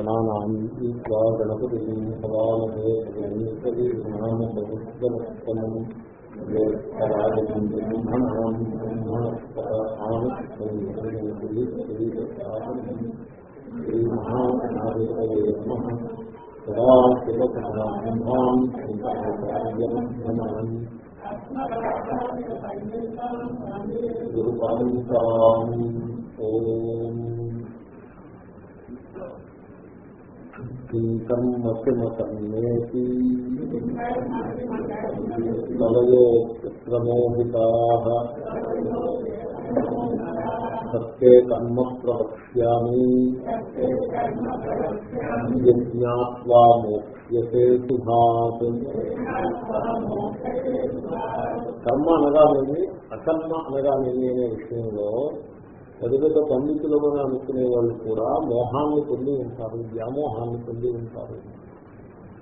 గణానాం ఈశ్వా గణపతి సవాలే నామస్తమం ఓం కర్మతిమకర్మేతి కలయో పుత్రమోహితా సత్తే కర్మ ప్రవక్ష్యామి. యజ్ఞాత్వా మోక్ష్యతే శుభాత్ కర్మ అనగానేమి అకర్మ అనగానేమి అనే విషయంలో పెద్ద పెద్ద పండితులమని అనుకునే వాళ్ళు కూడా మోహాన్ని పొంది ఉంటారు వ్యామోహాన్ని పొంది ఉంటారు.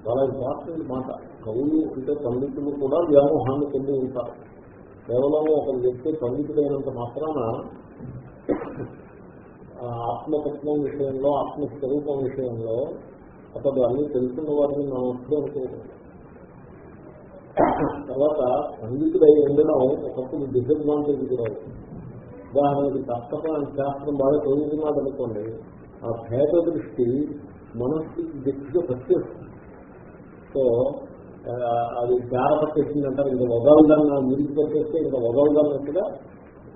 చాలా ఇంపార్టెంట్ మాట. కవులు అంటే పండితులు కూడా వ్యామోహాన్ని పొంది ఉంటారు. కేవలం ఒక వ్యక్తి పండితుడైనంత మాత్రాన ఆత్మతత్వం విషయంలో ఆత్మస్వరూపం విషయంలో అతడు అన్ని తెలుసుకున్న వారిని నా వస్తూ అనుకోలేదు తర్వాత పండితుడై ఉండడం ఒకప్పుడు డిసడ్వాంటేజ్ కూడా అవుతుంది ఉదాహరణకి తప్పక శాస్త్రం బాగా చదువుతున్నాడు అనుకోండి ఆ భేద దృష్టి మనస్సుకి గట్టిగా పట్టేస్తుంది. సో అది జార పట్టేసింది అంటారు. ఇంకా వదలదన్న మిడికి పట్టేస్తే ఇంకా వదలదన్నట్టుగా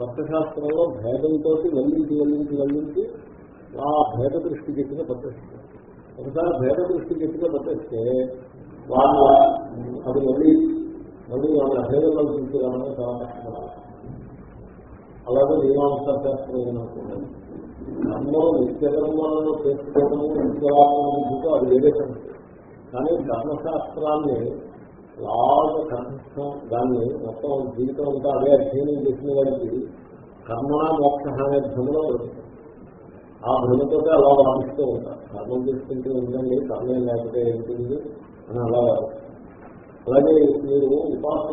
తత్వశాస్త్రంలో భేదంతో వల్లించి వల్లించి వల్లించి ఆ భేద దృష్టి గట్టిగా పట్టేస్తుంది. ఒకసారి భేద దృష్టి గట్టిగా పట్టేస్తే వాళ్ళ అది మళ్ళీ మళ్ళీ వాళ్ళ భేదంలో తీసుకురావడం చాలా కష్టపడాలి. అలాగే మీమాంసా శాస్త్రం అనుకున్నాను అందరూ నిత్యకర్మలను చేసుకోవడము నిత్యవాసనతో అది వేరే సంగతి. కానీ ధర్మశాస్త్రాన్ని లాగా కంఠం దాన్ని మొత్తం జీవితం అంతా అదే అధ్యయనం చేసిన వారికి కర్మణ మోక్ష అనే భ్రమలో ఆ భ్రమతో అలా వాదిస్తూ ఉంటారు కర్మం చేసుకుంటూ ఉందండి కర్మం లేకపోతే ఏంటుంది అని అలా అలాగే మీరు ఉపాస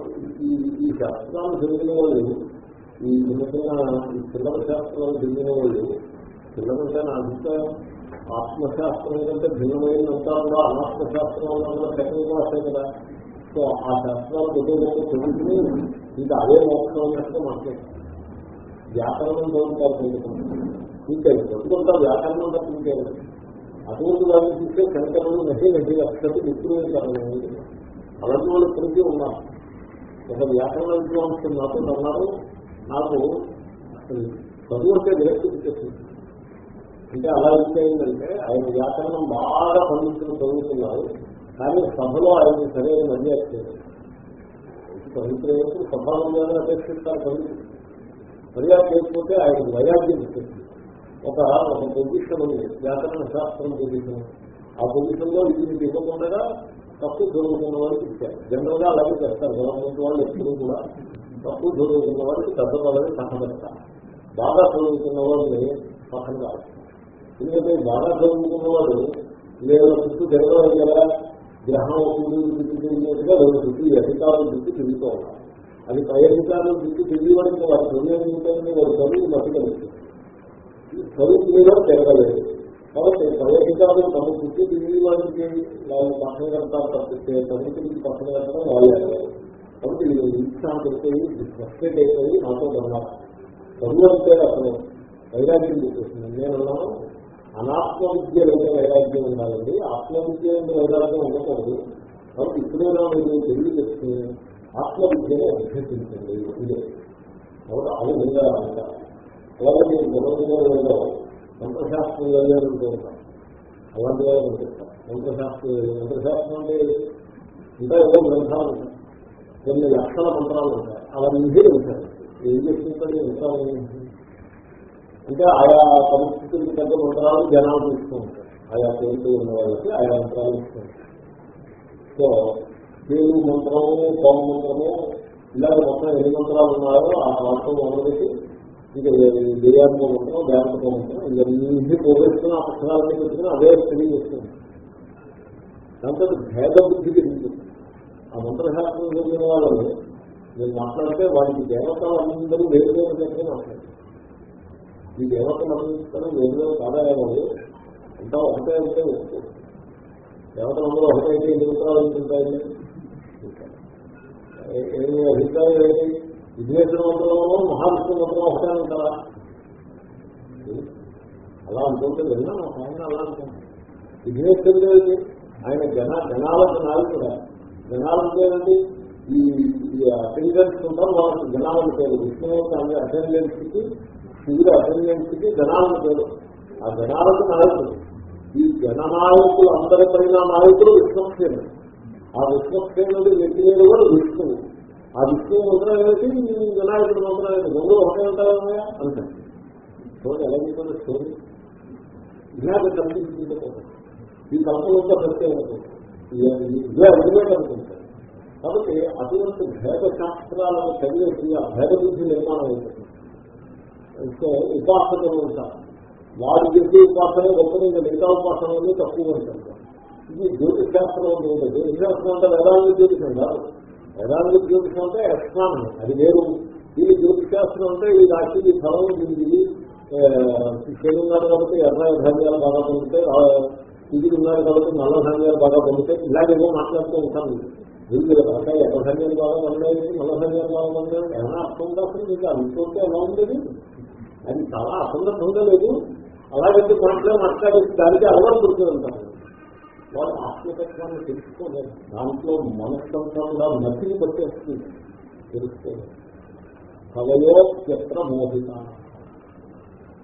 ఈ శాస్త్రాలు చదివిన వాళ్ళు ఈ చిన్న చిన్న ఈ పిల్లల శాస్త్రాలు చెందిన వాళ్ళు. పిల్లలంటే నా అభిప్రాయం ఆత్మశాస్త్రం కంటే భిన్నమైనంతా కూడా అనాత్మశాస్త్రం కూడా టెక్నిక్ వస్తాయి కదా. సో ఆ శాస్త్రాలు కుటుంబంలో చదువుకుని ఇంకా అదే మోక్షం అన్నట్టుగా మాట్లాడుతుంది వ్యాకరణం చదువుతారు ఇంకా చదువుకుంటా వ్యాకరణం తప్పించారు అటువంటి వాళ్ళు చూస్తే శంకరులు నహి నహి అక్షతి విక్రయించారు అలాంటి వాళ్ళు ఇప్పటికీ ఉన్నారు. ఒక వ్యాకరణ విద్వాంసులు నాతో అన్నారు నాకు చదువు అంటే విరక్తి చేసింది అంటే అలా ఏంటంటే ఆయన వ్యాకరణం బాగా పండితులు చదువుతున్నారు కానీ సభలో ఆయన సరైన మర్యాద చేయలేదు పవిత్రమైనప్పుడు సభాలంగానే అపేక్షిస్తారు పండితులు మర్యాద చేయకపోతే ఆయన వైరాగ్యం ఇస్తుంది ఒక ఒక పొజిషన్ ఉంది వ్యాకరణ శాస్త్రం పొజిషన్ ఆ పొజిషన్లో ఇది మీకు ఇవ్వకుండా తక్కువ చదువుకున్న వాళ్ళకి ఇచ్చారు. జనరల్గా అలాగే చేస్తారు. గవర్నమెంట్ వాళ్ళు ఎప్పుడూ కూడా. తక్కువ చదువుకున్న వాడికి పెద్ద వాళ్ళని పక్కన బాగా చదువుకున్న వాళ్ళని పక్కన కాదు ఎందుకంటే బాగా చదువుకున్న వాడు లేదా చుట్టూ జరగడం కదా. గ్రహం తిరిగినట్టుగా రెండు చుట్టూ అధికారులు చుట్టూ తిరుగుతూ ఉన్నారు అది పై అధికారులు చుట్టూ తిరిగి వాడికి వాడు చదువు ఏమిటంటే చదువు మట్టి చదువు మీద తిరగలేదు. కాబట్టి పై అధికారులు తమ చుట్టూ తిరిగి వాడికి వాళ్ళు పక్కన కడతారు తప్పిస్తే తిరిగి పక్కన కట్టడం వాళ్ళు కాబట్టి నేను ఇన్సాన్ అయిపోయి ఫ్రస్ట్రేట్ అయిపోయి నాతో అన్నారు చదువు అంటే అసలు వైరాగ్యం చెప్పేసింది నేను అన్నాను అనాత్మ విద్య లేదా వైరాగ్యం ఉండాలండి. ఆత్మ విద్య వైరాగ్యం ఉండకూడదు. కాబట్టి ఇప్పుడైనా మీరు తెలివి తెచ్చుకుని ఆత్మ విద్యను అభ్యర్థించండి ఇదే కాబట్టి అది విధంగా అంటారు అలాగే మీరు గొడవలో మంత్రశాస్త్రం వెళ్ళాలంటూ ఉంటాం. అలాంటి కనిపిస్తాం మంత్రశాస్త్రం మంత్రశాస్త్రం అంటే ఇంకా ఏదో గ్రంథాలు. ఉంటాయి కొన్ని లక్షల మంత్రాలు ఉంటాయి. అవన్నీ ఉంటాయి ఏం చేస్తుంటారు యంత్రాలు అంటే ఆయా పరిస్థితులకు తగ్గ మంత్రాలు జనాలు ఇస్తూ ఉంటారు. ఆయా పేరుతో ఉన్న వాళ్ళకి ఆయా మంత్రాలు ఇస్తూ ఉంటారు. సో పేరు మంత్రము పౌ మంత్రము ఇలాగ మొత్తం ఎన్ని మంత్రాలు ఉన్నాయో ఆ వాటితో మొదలుపెట్టి ఇంకా దేయాత్మ మంత్రం దేవత మంత్రం ఇవన్నీ పోగేస్తున్న ఆ పుస్తకాలన్నీ పెట్టుకుని అదే తెలియజేస్తుంది దాంతో భేద బుద్ధి పెరుగుతుంది. ఆ మంత్రశాస్త్రం జరిగిన వాళ్ళు మీరు మాట్లాడితే వారికి దేవతలు అందరూ వేరు వేరు దగ్గర మాట్లాడతారు. ఈ దేవతలు అందరూ వేరు వేరు కాదాయాలు అంతా ఒకటే అంటే వస్తుంది దేవతలు అందరూ ఒకటే అయితే ఎన్ని ఉత్తరాలు ఉంటుంటాయి ఏమి అభిప్రాయం ఏంటి? విఘ్నేశ్వర మంత్రంలో మహావిష్ణు మంత్రం ఒకటే ఉంటారా అలా అనుకుంటే విన్నాను ఆయన అలా అనుకుంటాను విఘ్నేశ్వరుడు ఆయన జన జనాలకు నాయకుడు జనాలంటే ఏంటి ఈ అటెండెన్స్ ఉంటారు వాళ్ళకి జనాలను పేరు విష్ణు అనే అటెండెన్స్కి శివుడు అటెండెన్స్కి జనాలను పేరు. ఆ జనాలకు నాయకుడు. ఈ జననాయకులు అందరిపైన నాయకుడు విష్ణుసేనుడు ఆ విష్ణుసేనుడు వ్యక్తివేడు కూడా విష్ణువు ఆ విష్ణువు మంత్రం ఈ వినాయకుడు మంత్రం రెండు ఒకటే ఉంటాయా అంటే చూడండి ఎలా చెప్పారు? స్టోరీ. వినాయకుడు కనిపిస్తుంది ఈ కల్పన సత్యం అనుకుంటారు ఇదే అల్టిమేట్ అనుకుంటారు కాబట్టి అటువంటి భేద శాస్త్రాలను చదివేసి ఆ భేద బుద్ధి నిర్మాణం అవుతుంది సో ఉపాసనలు ఉంటారు. వాడు చేసే ఉపాసన గొప్పది ఇంకా మిగతా ఉపాసనలు తక్కువ ఉంటుంది ఇది జ్యోతిష్ శాస్త్రం ఉంటుంది జ్యోతిష్ శాస్త్రం అంటే వేదాంగ జ్యోతిషం కాదు. వేదాంగ జ్యోతిషం అంటే ఎక్స్ట్రానం అది వేరు. ఇది జ్యోతిష్ శాస్త్రం అంటే ఈ రాశి ఫలం ఇది శరీరం కాబట్టి ఎర్ర ధాన్యాలు బాగా పొందితే ఇది ఉన్నారు కాబట్టి నల్ల ధాన్యాలు బాగా పొందితే ఇలాగేమో మాట్లాడుతూ ఉంటాను. వీళ్ళు అంటే ఎర్ర ధాన్యాలు బాగా పొందాయి నల్ల ధాన్యాలు బాగా పొందాయి ఏమైనా అర్థం ఉందా అసలు మీకు? అనుకుంటే ఎలా ఉండేది? అది చాలా అసందర్భంగా లేదు అలాగంటే మాట్లాడే మాట్లాడేసి దానికి అలవాటు పడుతూ ఉంటారు వాళ్ళు ఆత్మతత్వాన్ని తెలుసుకోలేదు. దాంట్లో మనస్సంతంగా నచ్చిని పట్టేస్తుంది. తెలుసుకోలేదు. కలయో చిత్ర మోహిత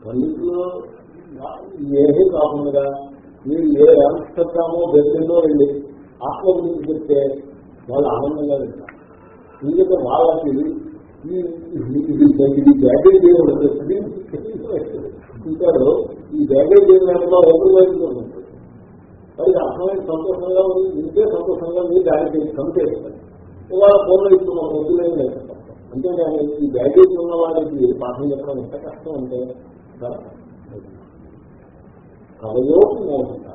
పండితులు ఏమీ కాకుండా మీరు ఏ రాష్ట్రమో బెదిరిలో వెళ్ళి ఆత్మ గురించి చెప్తే వాళ్ళు ఆనందంగా వింటారు. ఎందుకంటే వాళ్ళకి ఈ బ్యాగేజ్ ఉంటారు. ఈ బ్యాగేజ్ ఏమైనా ఎవరు వైపు ఉంటుంది అర్థమైన సంతోషంగా ఉంది. ఇంకే సంతోషంగా ఉంది. దానికి సంతేస్తారు ఇవాళ ఫోన్లో ఇప్పుడు మనం వద్దులేని లేదు. అంతేగాని ఈ బ్యాగేజ్ ఉన్న వాళ్ళకి పాఠం చెప్పడం ఎంత కష్టం అంటే కవయో మోహిత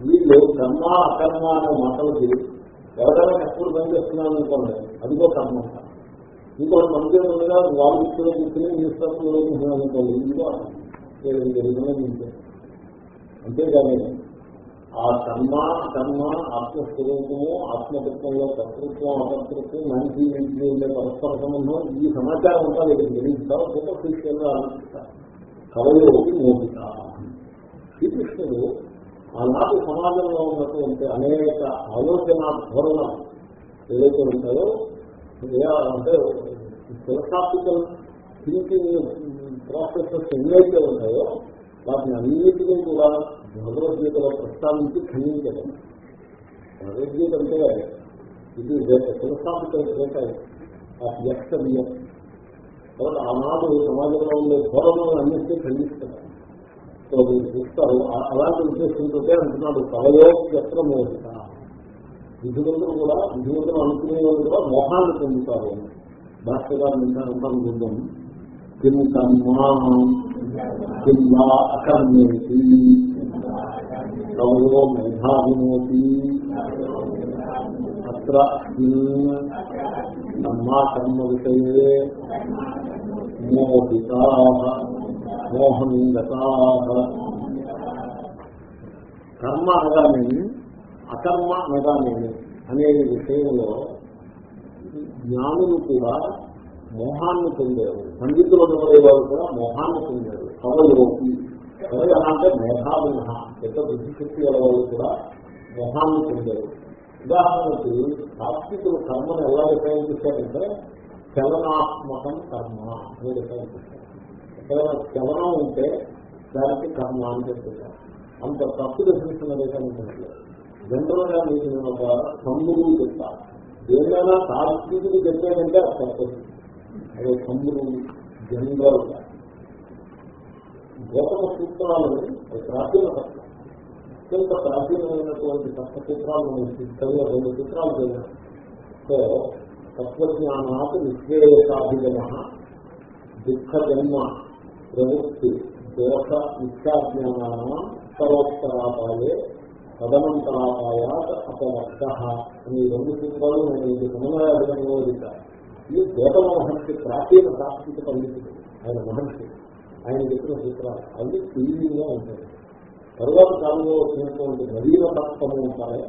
వీళ్ళు కర్మ అకర్మ అనే మాటలకి ఎవరైనా కష్టపడి పని చేస్తున్నాను అనుకోండి అదిగో కర్మ ఇంకోటి మనకే ఉండగా వాళ్ళు ఇచ్చిన కూర్చుని మీ స్థానంలో అనుకోండి ఇంకో జరిగిన అంతేగాని ఆ కర్మ కర్మ ఆత్మస్వరూపము ఆత్మతత్వంలో కర్తృత్వం అకర్తృత్వం మంచి ఇంటి ఉండే పరస్పర సంబంధం ఈ సమాచారం అంతా లేదు తెలియదు. సూపర్ఫిషియల్గా ఆలోచిస్తారు. కవయోకి మోహిత. శ్రీకృష్ణుడు ఆనాటి సమాజంలో ఉన్నటువంటి అనేక ఆలోచన ధోరణ ఏదైతే ఉంటాయో అంటే ఫిలసాఫికల్ థింకింగ్ ప్రాసెసెస్ ఎన్నైతే ఉన్నాయో వాటిని అన్నింటినీ కూడా భగవద్గీతలో ప్రస్తావించి ఖండించడం. భగవద్గీత అంటే ఇది ఫిలసాఫికల్ డేటా ఆఫ్ ఎక్స్టర్నియర్ కాబట్టి ఆనాడు సమాజంలో ఉండే ధోరణులను అన్నింటినీ ఖండిస్తారు సో మీరు చూస్తారు అలాంటి ఉద్దేశంతో అంటున్నాడు. కలయో విధులందరూ కూడా విధులందరూ అనుకునే వాళ్ళు కూడా మోహాన్ని పొందుతారు. డాక్టర్ గారు నిన్న చూద్దాం కిం కర్మా కిం వా అకర్మేతి కవయో మేధావినోతి అత్ర కర్మ విషయే మోహితా. మోహంగత కర్మ అనగానేమి? అకర్మ అనగానేమి? అనే విషయంలో జ్ఞానులు కూడా మోహాన్ని పొందారు. పండితులు ఉన్నవారు కూడా మోహాన్ని పొందారు. కవయోగి కవి అంటే మేధావిహ పెద్ద బుద్ధిశక్తి గల వాళ్ళు కూడా మోహాన్ని పొందారు. ఉదాహరణకి సాత్వికులు కర్మను ఎలా డిఫైన్ చేశారంటే చలనాత్మకం కర్మ అని డిఫైన్ చేశారు. ఎక్కడైనా చలనం ఉంటే దానికి కర్మ అని చెప్తున్నారు అంత తప్పు డెఫినేషన్ అనేది జనరల్గా మీకు నేను ఒక తమ్ముడు చెప్తాను ఏదైనా సాత్వికుడు చెప్పానంటే అది తప్పదు అదే తమ్ముడు జనరల్గా గౌతమ సూత్రాలను ప్రాచీన తత్వం అత్యంత ప్రాచీనమైనటువంటి తత్వ సూత్రాలను చదివిన రెండు సూత్రాలు చదివాను సో తత్వజ్ఞానాత్ నిశ్చేషాభిగమ దుఃఖ జన్మ ప్రవృత్తి దోష మిథ్యాజ్ఞానా సర్వోత్తరాపాయే తదనంతరాపాయాత్ అపవర్త అని రెండు సూత్రాలు నేను ఇది సమన్వయాధికంలో ఇచ్చాను ఈ గౌతమ మహర్షి ప్రాచీన సాంస్కృతిక పండితుడు ఆయన మహర్షి. ఆయన చెప్పిన సూత్రాలు అవి క్లీన్గా ఉంటాయి. తరువాత కాలంలో వచ్చినటువంటి నవీన తత్వము ఉంటారే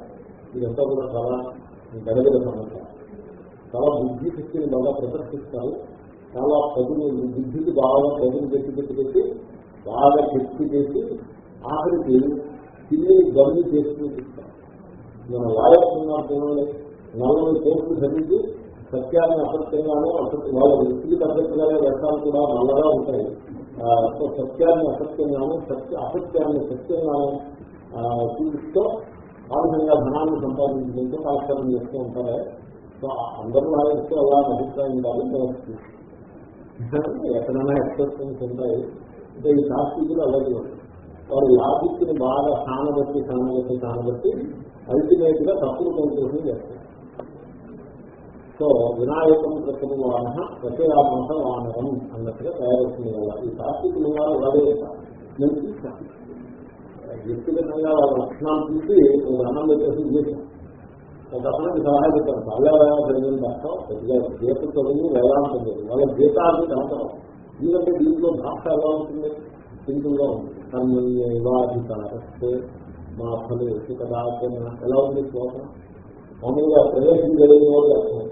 ఇదంతా కూడా చాలా గడగడ సమస్య చాలా బుద్ధి శక్తిని బాగా ప్రదర్శిస్తారు చాలా పదులు బుద్ధికి బాగా పదులు పెట్టి పెట్టి పెట్టి బాగా శక్తి చేసి ఆఖరికి తిరిగి గమ్మి చేసి చూపిస్తారు మన వాయస్తున్నాడు నలభై కోట్లు చదివి సత్యాన్ని అసత్యంగానూ అసత్య వాళ్ళ వ్యక్తికి తగ్గట్టుగానే వ్యర్థాలు కూడా నల్లగా ఉంటాయి. ఆ, సో సత్యాన్ని అసత్యంగాను సత్య అసత్యాన్ని సత్యంగాను ఆ, చూపిస్తూ ఆ విధంగా ధనాన్ని సంపాదించుకుంటూ కాలక్షేపం చేస్తూ ఉంటారు. సో అందరూ లాగిస్తూ అలా అభిప్రాయం కాదు ఎక్కడైనా ఎక్సెప్షన్స్ ఉంటాయి అంటే ఈ శాస్త్రికులు అలాగే ఉంటాయి వారు లాజిక్ని బాగా సానబట్టి సానబట్టి సానబట్టి అల్టిమేట్గా తప్పులు కొంచెం చేస్తారు. సో వినాయకం ప్రతి వాహన ప్రతిరామంత వానరం అన్నట్టుగా తయారవుతుంది కదా. ఈ శాస్త్రికులు వారు అలాగే నేను చూశాను వ్యక్తిగతంగా వాళ్ళ లక్షణాలు చూసి ఒక అన్నం పెట్టేసి చేశాను ఒక అతనికి సలహా చెప్పాను పర్యావరణ ప్రజలు గీత చదువు వేదాంతం చదువు. వాళ్ళ గీతాన్ని కనపడం ఎందుకంటే దీంట్లో భాష ఎలా ఉంటుంది? సింపుల్గా ఉంటుంది. కర్మల్యవాధికారస్తే మా ఫలు కదా ఎలా ఉంది శ్లోకం? మామూలుగా ప్రవేశం జరిగిన వాళ్ళు అర్థం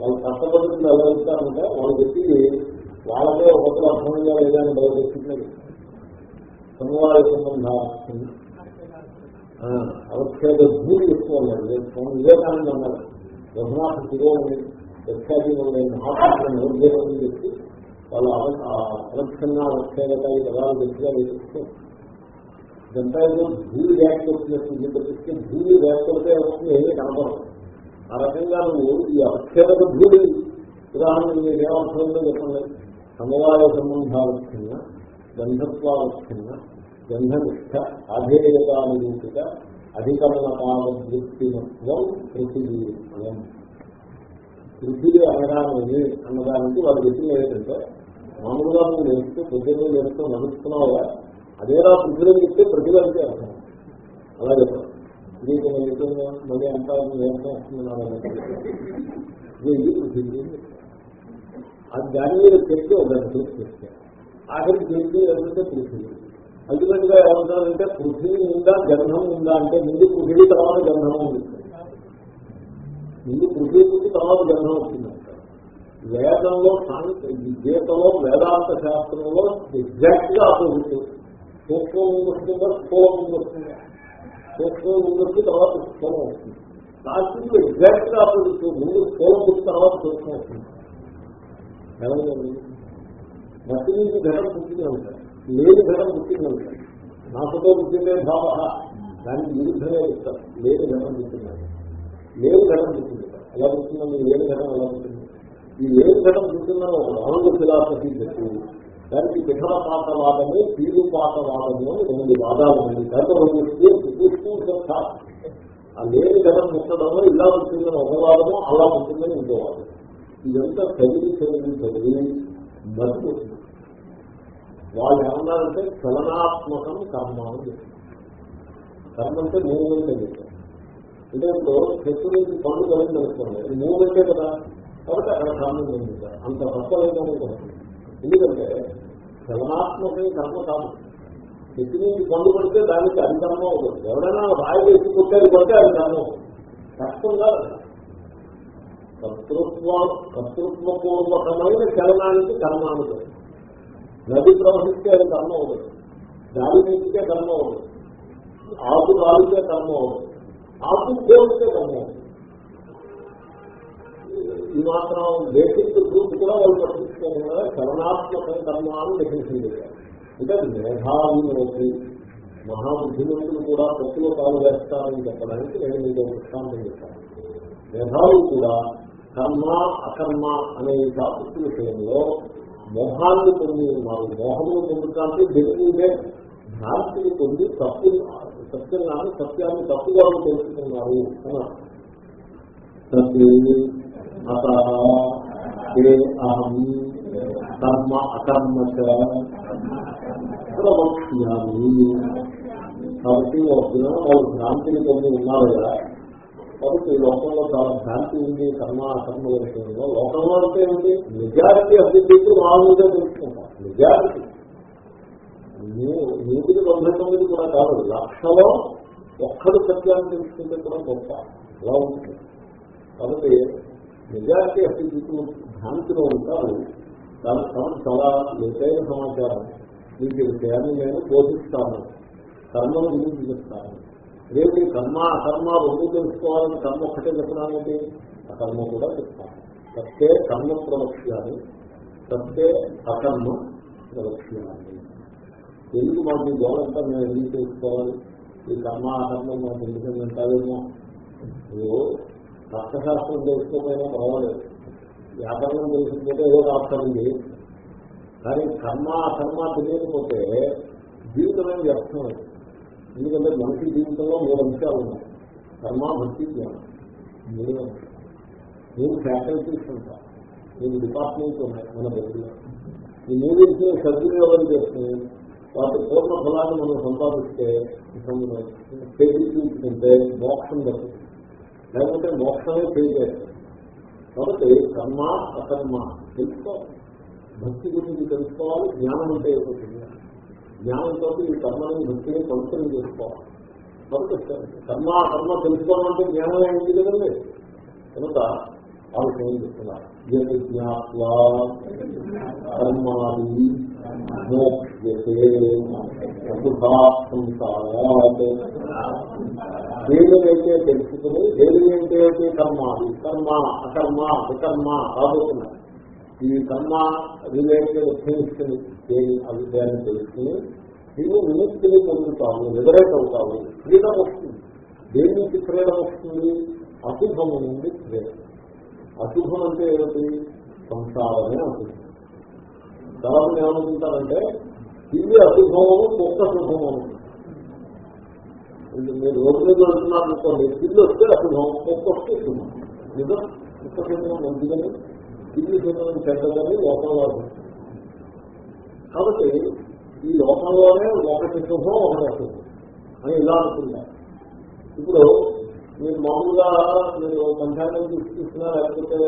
వాళ్ళు కష్టపడుతుంది ఎలా ఇస్తారంటే వాళ్ళు చెప్పి వాళ్ళకే ఒకరు అర్థమైందా లేదా బయట చెప్తున్నది సమవాయ సంబంధాలు. అవక్షేద భూమి ఎక్కువ ఉన్నారు స్వామి వివేకానంద అన్నారు. రఘునాథ శిరోమణి ప్రఖ్యాతిమైన మహాత్ములను నిర్దేశం చెప్పి వాళ్ళ అవక్షణ అవక్షేదత ఈ పదాలు గట్టిగా వేసిస్తే ఇదంతా ఏదో భూమి వ్యాఖ్యొచ్చినట్టు చెప్పిస్తే భూమి వ్యాఖ్యతే వస్తుంది ఏమీ కనపడదు ఆ రకంగా నువ్వు ఈ అవచ్ఛేదక భూమి. ఉదాహరణ మీరు ఏమర్థంలో చెప్పండి. సమవాయ సంబంధావచ్ఛిన్న గంధత్వావచ్ఛిన్న గంధనిష్ట అధేయతానిరూపిత అధికమనతావృత్తిమత్వం పృథివీత్వం పృథివీ అనగానే అన్నదానికి వాళ్ళు చెప్పింది ఏంటంటే మామూలుగా నువ్వు నేర్చుతూ పొద్దున్నే నేర్చుతూ నడుస్తున్నావుగా అదేలా పృథివీ చెప్తే పృథివీ అర్థం. అలా చెప్పారు ఇది నేను మళ్ళీ అంతా నేర్చుకో వస్తున్నాను ఇది పృథివీ అది దాని మీద చెప్తే ఒక గంట చేస్తే ఆఖరికి చెప్తే ఏంటంటే పృథివీ అల్టిమేట్గా ఏమంటారంటే పృథివీ ఉందా గంధం ఉందా అంటే ముందు పృథివీ తర్వాత గంధం ఉంది. ముందు పృథివీ పుట్టి తర్వాత గంధం వచ్చింది. వేదంలో గీతలో వేదాంత శాస్త్రంలో ఎగ్జాక్ట్గా ఆపోజిట్ సూక్ష్మం ముందు వస్తుందా స్థూలం ముందు వస్తుందా సూక్ష్మం ముందు వచ్చి తర్వాత స్థూలం వస్తుంది. శాస్త్రంలో ఎగ్జాక్ట్గా ఆపోజిట్ ముందు స్థూలం పుట్టిన తర్వాత సూక్ష్మం వస్తుంది. మట్టి నుంచి ఘటన పుట్టింది ఉంటారు లేని ధనం పుట్టింది నాకుతో పుట్టిందే భావ దానికి విరుద్ధంగా చెప్తారు. లేని ధనం పుట్టింది లేని ధనం పుట్టింది. ఎలా పుట్టిందండి లేని ధనం ఎలా పుట్టింది ఈ లేని ధనం పుట్టిందని ఒక రాంగ్ ఫిలాసఫీ చెప్పి. దానికి పిఠలపాతవాదము తీరుపాతవాదము అని రెండు వాదాలు ఉన్నాయి. దాంట్లో ఆ లేని ధనం పుట్టడము ఇలా పుట్టిందని ఒక వాదము అలా పుట్టిందని ఇంకో వాదం ఇదంతా చదివి చదివి చదివి మర్చిపోతుంది వాళ్ళు ఏమన్నారంటే చలనాత్మకం కర్మ అని చెప్పారు. కర్మ అంటే మూమెంట్ అని చెప్తారు అంటే ఇప్పుడు చెట్టు నుంచి పండు కలిగి అనుకోండి అది మూమెంటే కదా? కాబట్టి అక్కడ కర్మ చెందుతారు అంత తప్పలేదని ఎందుకంటే చలనాత్మకం కర్మ కాదు. చెట్టు నుంచి పండు పడితే దానికి అది కర్మ అవుతుంది. ఎవరైనా రాయి వేసి కొట్టేది పడితే అది కర్మ అవుతుంది. కష్టం కాదు కర్తృత్వ కర్తృత్వపూర్వకమైన చలనానికి కర్మానికి నది ప్రవహిస్తే అది కర్మ అవుతుంది. గాలి నీటికే కర్మ అవుతుంది. ఆకు రాలితే కర్మ అవుతుంది. ఆకు దేవుడితే కర్మ అవుతుంది. ఈ మాత్రం బేసిక్ గ్రూప్ కూడా వాళ్ళు పట్టించుకోవడం కదా. చలనాత్మక కర్మ అని డెఫినేషన్ చేశారు అంటే మేధావిలోకి మహాబుద్ధిమంతులు కూడా ప్రతిలో కాలు వేస్తారని చెప్పడానికి నేను మీకు దృష్టాంతం చెప్పాను మేధావులు కూడా కర్మ అకర్మ అనే టాపిక్ విషయంలో మోహాన్ని పొంది ఉన్నారు. మోహమును పొందుతానికి దేవుడే భ్రాంతిని పొంది తప్పు సత్యంగానే సత్యాన్ని తప్పుగా తెలుసుకున్నారు అహం కర్మ అకర్మ ప్రవక్ష్యామి. కాబట్టి వస్తున్నా వాళ్ళు భ్రాంతిని పొంది ఉన్నారు కాబట్టి ఈ లోకంలో చాలా భ్రాంతి ఉంది కర్మ అకర్మ విషయంలో లోకంలో అంటే ఏంటి నిజానికి అభివృద్ధి మామూలుగా తెలుసుకుంటాం. నిజానికి. నీటికి తొంభై తొమ్మిది కూడా కాదు లక్షలో ఒక్కడు సత్యాన్ని తెలుసుకుంటే కూడా గొప్ప. అలా ఉంటుంది. కాబట్టి మెజారిటీ ఆఫ్ పీపుల్ భ్రాంతిలో ఉంటారు దానికి సమస్య చాలా లోతైన సమాచారం. మీకు ఈ విషయాన్ని నేను బోధిస్తాను. కర్మను గురించి చెప్తాను కర్మ అకర్మ రెండు తెలుసుకోవాలని కర్మ ఒక్కటే చెప్పడానికి అకర్మ కూడా చెప్తాను. సత్తే కర్మ ప్రవక్ష్యాన్ని సత్తే అకర్మ ప్రవక్ష్యాన్ని ఎందుకు మాకు ఈ మేము ఎందుకు తెలుసుకోవాలి? ఈ కర్మ అకర్మ మాకు ఎందుకని అంటారేమో నువ్వు అర్థశాస్త్రం తెలుసుకోకపోయినా పర్వాలేదు. వ్యాపారం తెలుసుకుంటే ఏదో రాస్తుంది కానీ కర్మ అకర్మ తెలియకపోతే జీవితమే వ్యర్థం అవుతుంది ఎందుకంటే మనిషి జీవితంలో మూడు అంశాలు ఉన్నాయి. కర్మ భక్తి జ్ఞానం. మూడు మూడు ఫ్యాకల్టీస్ ఉంటాయి మూడు డిపార్ట్మెంట్స్ ఉన్నాయి మన దగ్గర. ఈ మూడింటిని సద్వినియోగం చేస్తే వాటి పూర్ణ ఫలాన్ని మనం సంపాదిస్తే తీసుకుంటే మోక్షం దొరుకుతుంది లేకపోతే మోక్షమే చేయాలి కాబట్టి కర్మ అకర్మ తెలుసుకోవాలి. భక్తి గురించి తెలుసుకోవాలి జ్ఞానం అంటే ఏమవుతుంది జ్ఞానంతో ఈ కర్మని వృత్తిని పవిత్రం చేసుకోవాలి. కాబట్టి కర్మ కర్మ తెలుసుకోవాలంటే జ్ఞానం ఏంటి కదండి? కనుక వాళ్ళకి ఏం చెప్తున్నారు? యది జ్ఞాత్వా కర్మాది మోక్ష్యతే అశుభాసంసారాత్ దేనినైతే తెలుసుకుని దేనినైతే కర్మాది కర్మ అకర్మ వికర్మ రాబోతున్నారు. ఈ కర్మ రిలేటెడ్ థింగ్స్ దేని అభిప్రాయాన్ని తెలుసుకుని నీవు విముక్తిని పొందుతాము లిబరేట్ అవుతాము ఫ్రీడమ్ వస్తుంది. దేని నుంచి ఫ్రీడమ్ వస్తుంది? అశుభం నుండి ఫ్రీడమ్ అశుభం అంటే ఏమిటి? సంసారమే అశుభం. చాలా మంది ఏమనుకుంటారంటే ఇది అశుభము కుక్క శుభము మీరు రోడ్డు మీద వెళ్తున్నారు అనుకోండి ఇల్లు వస్తే అశుభం కుక్క వస్తే శుభం. నిజం? కుక్క శుభం మంచిదని పిల్లి శుభం చెడ్డదని లోకంలో కాబట్టి ఈ లోకంలోనే ఒకటి శుభం ఒకటి అశుభం అని ఇలా అనుకున్నారు ఇప్పుడు మీరు మామూలుగా మీరు పంచాంగం తీసుకున్నా లేకపోతే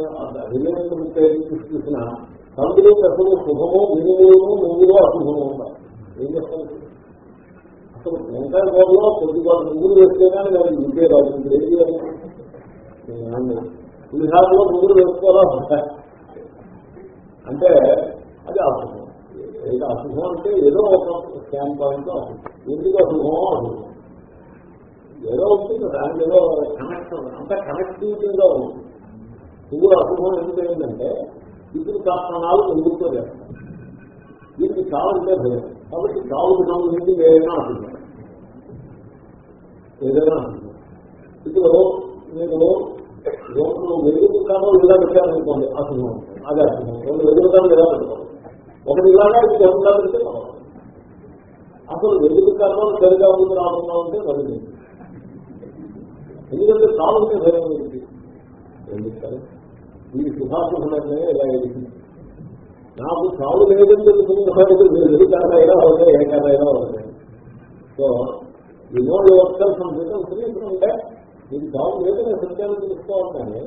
రిలేషన్ తీసుకున్నా అందులో అసలు శుభము వినియోగము నువ్వులో అశుభము ఉంటారు ఏం చెప్తాను అసలు వెంకయ్య గోడలో కొద్దిగా నువ్వులు వేస్తే కానీ నేను ఇంకే రాదు ఇప్పుడు ఏం చేయాలి పులిహారలో నువ్వులు వేసుకోవాలా? అంటే అది అశుభం. ఏదో అశుభం అంటే ఏదో ఒక స్కాన్ పాయింట్ అశుభం. ఎందుకు అశుభం? అశుభం ఏదో ఉంటుంది దాని ఏదో కనెక్షన్ అంత కనెక్టివిటీగా ఉంటుంది ఇందులో అశుభం ఎందుకు ఏంటంటే ఇప్పుడు శాస్త్రాలు ఎందుకు చేస్తాం దీనికి కావాలంటే భయం. కాబట్టి కావుకు సంబంధించి ఏదైనా అశుభం. ఏదైనా అశుభం. ఇప్పుడు మీరు లోపల వెలుగు కాలం ఇలా పెట్టారనుకోండి అశుభం. అదే రెండు వెలుగు ఇలా పెట్టుకోండి ఒకటి ఇలాగా ఇది ఎవరిలా పెడితే అసలు వెలుగు కర్మలు సరిగా ముందు రాకుండా ఉంటే మరి ఎందుకంటే సాగుంటే సరైన ఏంటి ఎందుకంటే ఇలా ఏంటి నాకు సాగు లేదని తెలుసుకున్న మీరు ఎది అయినా అవుతాయి ఏ కాదైనా అవుతాయి సో ఈ నో యువర్ సంస్కృతం ఉంటే మీకు సాగు లేదని సత్యాన్ని తెలుసుకోవాలి కానీ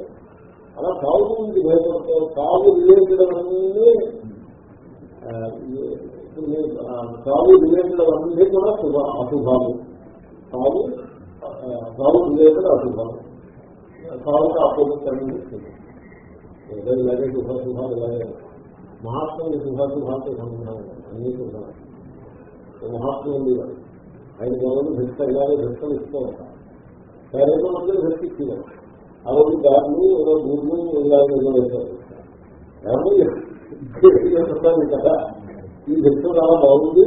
అలా సాగు గురించి భయపడతారు సాగు రిలేటెడ్ అన్నీ సాగు రిలేటెడ్ అన్నీ కూడా శుభ అశుభాలు. సాగు సాగు రిలేటెడ్ అశుభాలు. సాగుకి ఆపోజిట్ అనేది ఏదో ఇలాగే శుభాశుభాలు ఇలాగే మహాత్ములు శుభాశుభాలతో సంబంధం అన్ని శుభాలు మహాత్ములు ఉండేవారు. ఐదు రోజులు భక్త ఇలాగే భక్తులు ఇస్తూ ఉంటారు. ఐదు మందులు భక్తి ఇచ్చేవారు. ఆ రోజు దారులు ఏదో గుళ్ళు ఇలాగే ఏదో కదా? ఈ వ్యక్తి చాలా బాగుంది.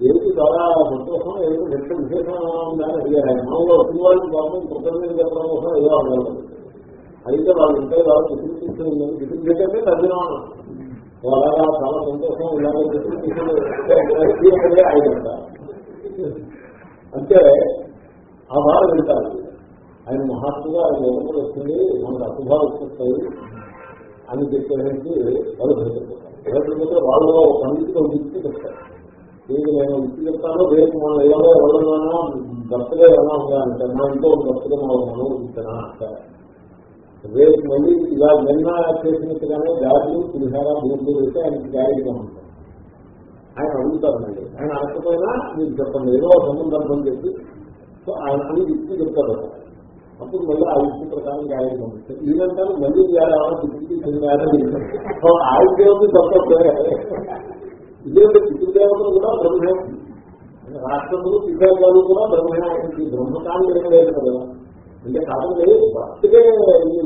ఏమిటి చాలా సంతోషం? ఏమిటి వ్యక్తి విశేషం? ఉందని అడిగారు ఆయన. వచ్చిన వాళ్ళకి పాపం కృతజ్ఞత చెప్పడం కోసం ఏదో అడగలేదు అయితే వాళ్ళు ఉంటే వాళ్ళు టిఫిన్ తీసుకుని టిఫిన్ పెట్టే తగ్గినాను అలాగా చాలా సంతోషం ఇలాగే టిఫిన్ ఆయన అంటే ఆ బాధ వెళ్తారు ఆయన మహాత్ముగా ఆయన ఎవరు వచ్చింది మనకు అశుభాలు వచ్చేస్తాయి అని చెప్పేసి వాళ్ళు భయపడతారు వాళ్ళు పండితులు ఒక దిక్కు చెప్తారు ఇది నేను ఇచ్చి చెప్తాను రేపు మనం ఏదో ఎవరైనా భర్తగా ఎలా ఉందంటే మా ఇంట్లో భర్తగా మా మనం ఇస్తానా అంటారు రేపు మళ్ళీ ఇలా నిన్న చేసినట్టుగానే దాడులు పులిహార భూములు వేస్తే ఆయనకి గాడిగా ఉంటారు. ఆయన అడుగుతారండి. ఆయన అనకపోయినా మీరు చెప్పండి ఏదో సంబంధం చెప్పి సో ఆయన అని యుక్తి చెప్తారు అప్పుడు మళ్ళీ ఆ యుక్తి ప్రకారం ఆయన పంపిస్తారు ఈయనంటారు మళ్ళీ ఏమైనా పిచ్చికి చెందిన ఆయన తప్ప ఇదే పితృదేవతలు కూడా బ్రహ్మే. రాష్ట్రములు పితృదేవాలు కూడా బ్రహ్మే. బ్రహ్మకాండం ఏం లేదు కదా. అంటే కాదండి బర్త్డే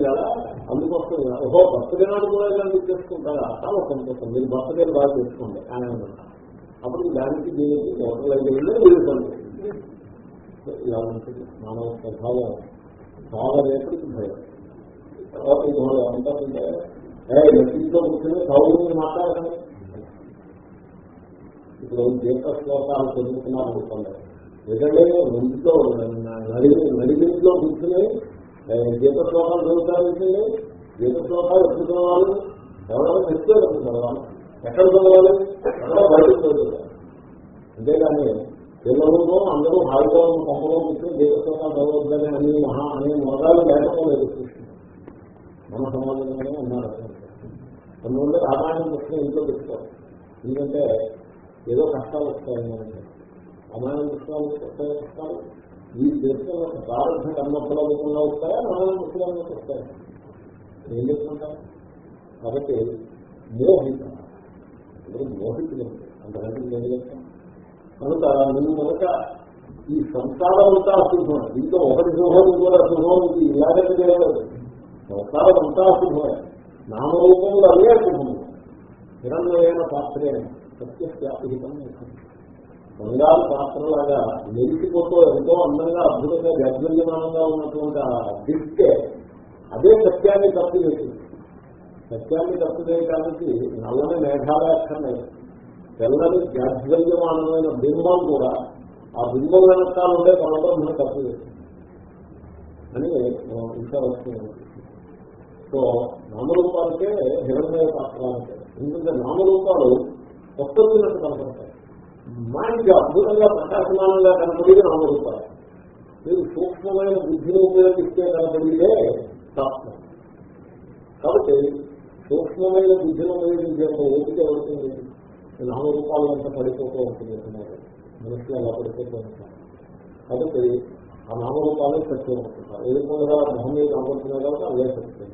కదా అందుకోసం ఓహో బర్త్డే నాడు కూడా ఇలాంటి చేసుకుంటారా. చాలా సంతోషం. మీరు బర్త్డే బాగా చేసుకోండి. ఆయన అప్పుడు దానికి దీనికి ఎవరు ఎవరిలో ఇలా ఉంటుంది. మానవ స్వభావం. చాలా భయం. తర్వాత ఇంకోటి ఏమంటారంటే ఇంట్లో కూర్చొని సౌకర్యం మాట్లాడకండి ఇప్పుడు దీప శ్లోకాలు చదువుతున్నారు అనుకోండి. ఎందుకంటే ఇంట్లో నడిగింట్లో కూర్చుని దీప శ్లోకాలు చదువుతారంటే దీప శ్లోకాలు ఎప్పుడు చదవాలి? ఎవరైనా చెప్తే చదవాలి. ఎక్కడ చదవాలి? ఎక్కడ బయట చదువుతారు. అంతేగాని పిల్లలతో అందరూ హాయిగా కొంపలో కూర్చొని దీప చదవద్దని అని మహా అనే మొదలు లేకపోలేదు. మన సమాజంలోనే ఉన్నారు. అందువల్ల రామాయణం కృష్ణ ఇంట్లో పెట్టుకోవాలి ఎందుకంటే ఏదో కష్టాలు వస్తాయని రామాయణ పుస్తకాలు వస్తాయి కష్టాలు ఈ దేశంలో ప్రారంభ కర్మఫలకుండా వస్తాయా రామాయణ పుస్తకాలు వస్తాయి? ఏం చెప్తుంటారు? కాబట్టి మోహిత. ఇప్పుడు మోహితులు అంతకంటే ఏం చెప్తాం? కనుక నువ్వు కనుక ఈ సంసారం అంతా అశుభమే దీంతో ఒకటి శుభం కూడా అశుభం ఇది ఇలాగే చేయలేదు సంసారం అంతా అశుభమే నామరూపములు అవే అశుభము నిరంతరమైన పాత్రే సత్యవ్యాపితం బంగారు పాత్రలాగా మెరిసిపోతూ ఎంతో అందంగా అద్భుతంగా గర్భల్యమానంగా ఉన్నటువంటి ఆ దిక్కే అదే సత్యాన్ని తప్పు చేసింది సత్యాన్ని తప్పు చేయడానికి నల్లని మేఘాలే లేదు తెల్లని జాజ్వల్యమానమైన బింబం కూడా ఆ బింబం వెనకాల ఉండే పర్వతం తప్పు అని ఇంకా వస్తుంది సో నామరూపాలకే హిరణ్య పాత్ర ఎందుకంటే నామరూపాలు కొత్తమైనట్టు కనపడతాయి. మైండ్ అద్భుతంగా ప్రకాశమానంగా కనపడేది నామరూపాలు. మీరు సూక్ష్మమైన బుద్ధిని ఉపయోగిస్తే కనపడితే తత్వం. కాబట్టి సూక్ష్మమైన బుద్ధిని ఉపయోగించేంత ఓపిక అవుతుంది నామరూపాలు అంతా పడిపోతూ ఉంటుంది మనసులో అలా పడిపోతూ ఉంటారు. కాబట్టి ఆ నామరూపాలే సత్యం అనుకుంటారు. ఏదైనా మొహం మీద కనపడుతున్నాయి కాబట్టి అదే సత్యం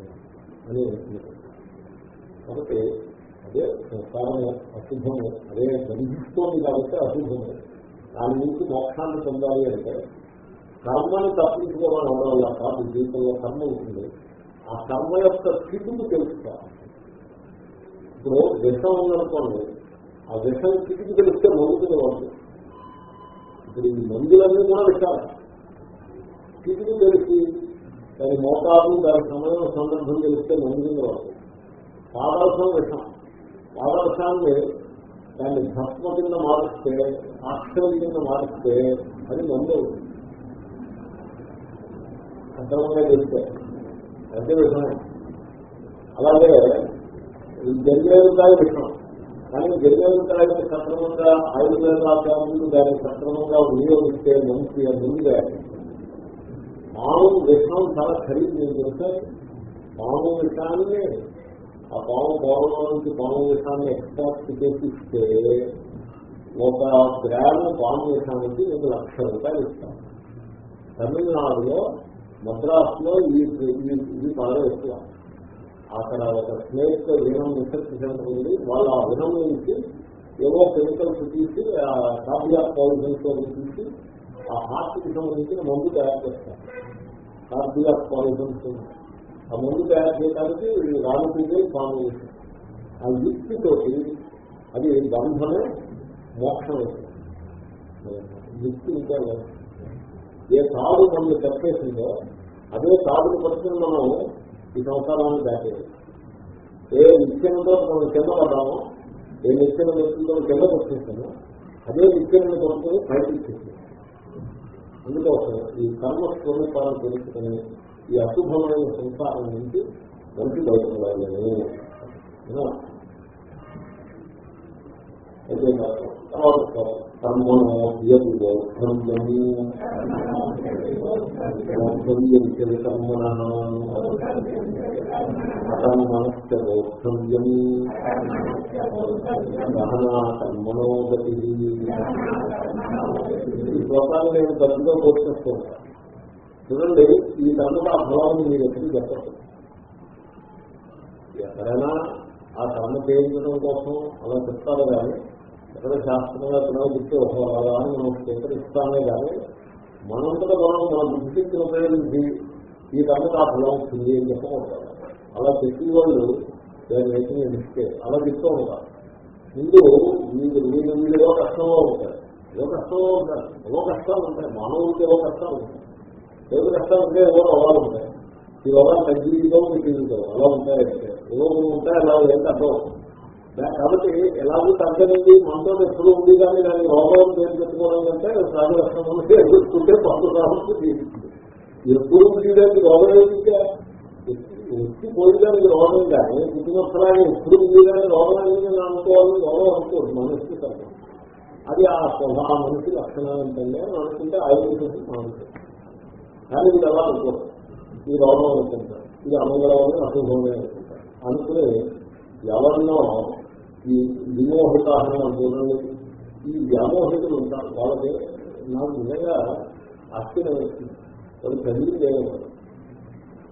అని కాబట్టి అదే సంస్కారం అశుభము అదే బంధిస్తోంది కాబట్టి అశుభము. దాని నుంచి మోక్షాన్ని పొందాలి అంటే కర్మని తప్పించుకోవడం అవడం వల్ల కాదు జీవితంలో కర్మ ఉంటుంది. ఆ కర్మ యొక్క స్థితిని తెలుసుకోవాలి. ఇప్పుడు విషం ఉందనుకోండి ఆ విషయం స్థితికి తెలిస్తే మందుతుంది వాళ్ళు ఇప్పుడు ఈ మందులన్నీ కూడా విషయాలు స్థితిని తెలిసి దాని మోతాదు దాని సమయం సందర్భం తెలిస్తే మందుతుంది వాళ్ళు పాదర్శం విషం పాదర్శాన్ని దాన్ని భస్మ కింద మారిస్తే అక్షరం కింద మారిస్తే అది మందు అర్థంగా తెలిస్తే అదే విషయం అలాగే జరిగేదాయ విషయం కానీ జరిగేదాయ సక్రమంగా ఆయుర్వేదాచార్యులు దాన్ని సక్రమంగా వినియోగిస్తే మంచి ముందుగా పాము విషయం చాలా ఖరీదు నేను చెప్తే పాము విషయాన్ని ఆ పాము గౌరవం నుంచి పాము విషయాన్ని ఎక్స్ట్రాక్ట్ చేసిస్తే ఒక గ్రామ పాము విషయానికి నేను లక్ష రూపాయలు ఇస్తాను తమిళనాడులో మద్రాసులో ఈ ఇది బాగా ఎక్కువ. అక్కడ ఒక స్నేక్ వినం రీసెర్చ్ సెంటర్ ఉంది. వాళ్ళు ఆ వినం నుంచి ఏవో కెమికల్స్ తీసి ఆ కార్డియాక్ పాయిజన్స్ తీసి ఆ హార్ట్కి సంబంధించిన మందు తయారు చేస్తారు. కార్డియాక్ పాయిజన్స్ ఆ మందు తయారు చేయడానికి రామకృష్ణ స్వామి ఆ యుక్తితోటి అది బంధమే మోక్షం యుక్తి ఇంకా ఏ తాడు మనల్ని చెప్పేసిందో అదే తాడుని పట్టుకుని మనం ఈ సంసారాన్ని దాటేది ఏ నిత్యంతో మనం కింద పడ్డామో ఏ నిత్యం వ్యక్తితో కింద పట్టుకుంటామో అదే నిత్యం పట్టుకుని పైకి ఇచ్చేసాము అందుకోసం ఈ కర్మ స్వరూపాలను తెలుసుకుని ఈ అశుభమైన సంసారం నుంచి మంచి బయటపడాలని అయితే కర్మను బ్రహ్మము కర్మణ అతం మనస్కరోత్తవ్యం గహనా కర్మణోగతి ఈ శ్లోకాన్ని నేను తరచుగా కోర్చేస్తున్నాను చూడండి ఈ కర్మ ఆ ఫలాన్ని మీరు ఎప్పుడు చెప్పచ్చు ఎక్కడైనా ఆ కర్మ చేయించడం కోసం అలా చెప్తారు కానీ ఎక్కడ శాస్త్రంగా పిల్లలు ఒక అలా అని మనం స్వీకరిస్తామే కానీ మనంతట మనం మన బుద్ధిశక్తిని ఉపయోగించి ఈ కర్మకు ఆ ఫలం వస్తుంది అని చెప్పకూడదు. అలా చెప్పి వాళ్ళు దాన్ని వేసిన ఇస్తే అలా చెప్తూ ఉంటారు. ముందు వీళ్ళు వీళ్ళు వీళ్ళు ఏదో కష్టంలో ఉంటారు. ఏదో కష్టంలో ఉంటారు. ఏదో కష్టాలు ఉంటాయి. మానవులకి ఏదో కష్టాలు ఉంటాయి. ఏదో కష్టాలు ఉంటే ఏదో రోగాలు ఉంటాయి. ఈ రోగాలు తగ్గిదో మీకు అలా ఉంటాయి. ఏదో ఉంటాయి. అలా ఏంటి అర్థం అవుతుంది. కాబట్టి ఎలాగూ తగ్గనిది మనతో ఎప్పుడు ఉంది కానీ దాని రోగం పేరు పెట్టుకోవడం కంటే సహజ లక్షణం ఉంటే ఎదుర్కొంటే పండు రావచ్చు తీరుతుంది ఎప్పుడు ఉండేదానికి రోగం ఏంటంటే వచ్చి పోయేదానికి రోగం కానీ పుట్టినొక్కలాగా ఎప్పుడు ఉండేదానికి కానీ రోగం అనేది అనుకోవాలి రోగం అనుకోదు మనసుకి తగ్గ అది ఆ స్వభావ మనిషి లక్షణాలు ఏంటంటే అని అనుకుంటే ఆయుర్వేదం మానుకుంటాం కానీ ఇది ఎలా అనుకోరు? ఈ రోగం అనుకుంటారు. ఇది అమంగళమని అశుభమే అనుకుంటారు. అనుకుని ఎవరినో ఈ విమోహిత ఈ వ్యామోహితులు ఉంటారు. వాళ్ళకి నాకు నిజంగా ఆశ్చర్యం వేస్తుంది. వాళ్ళు చదివి లేవన్నారు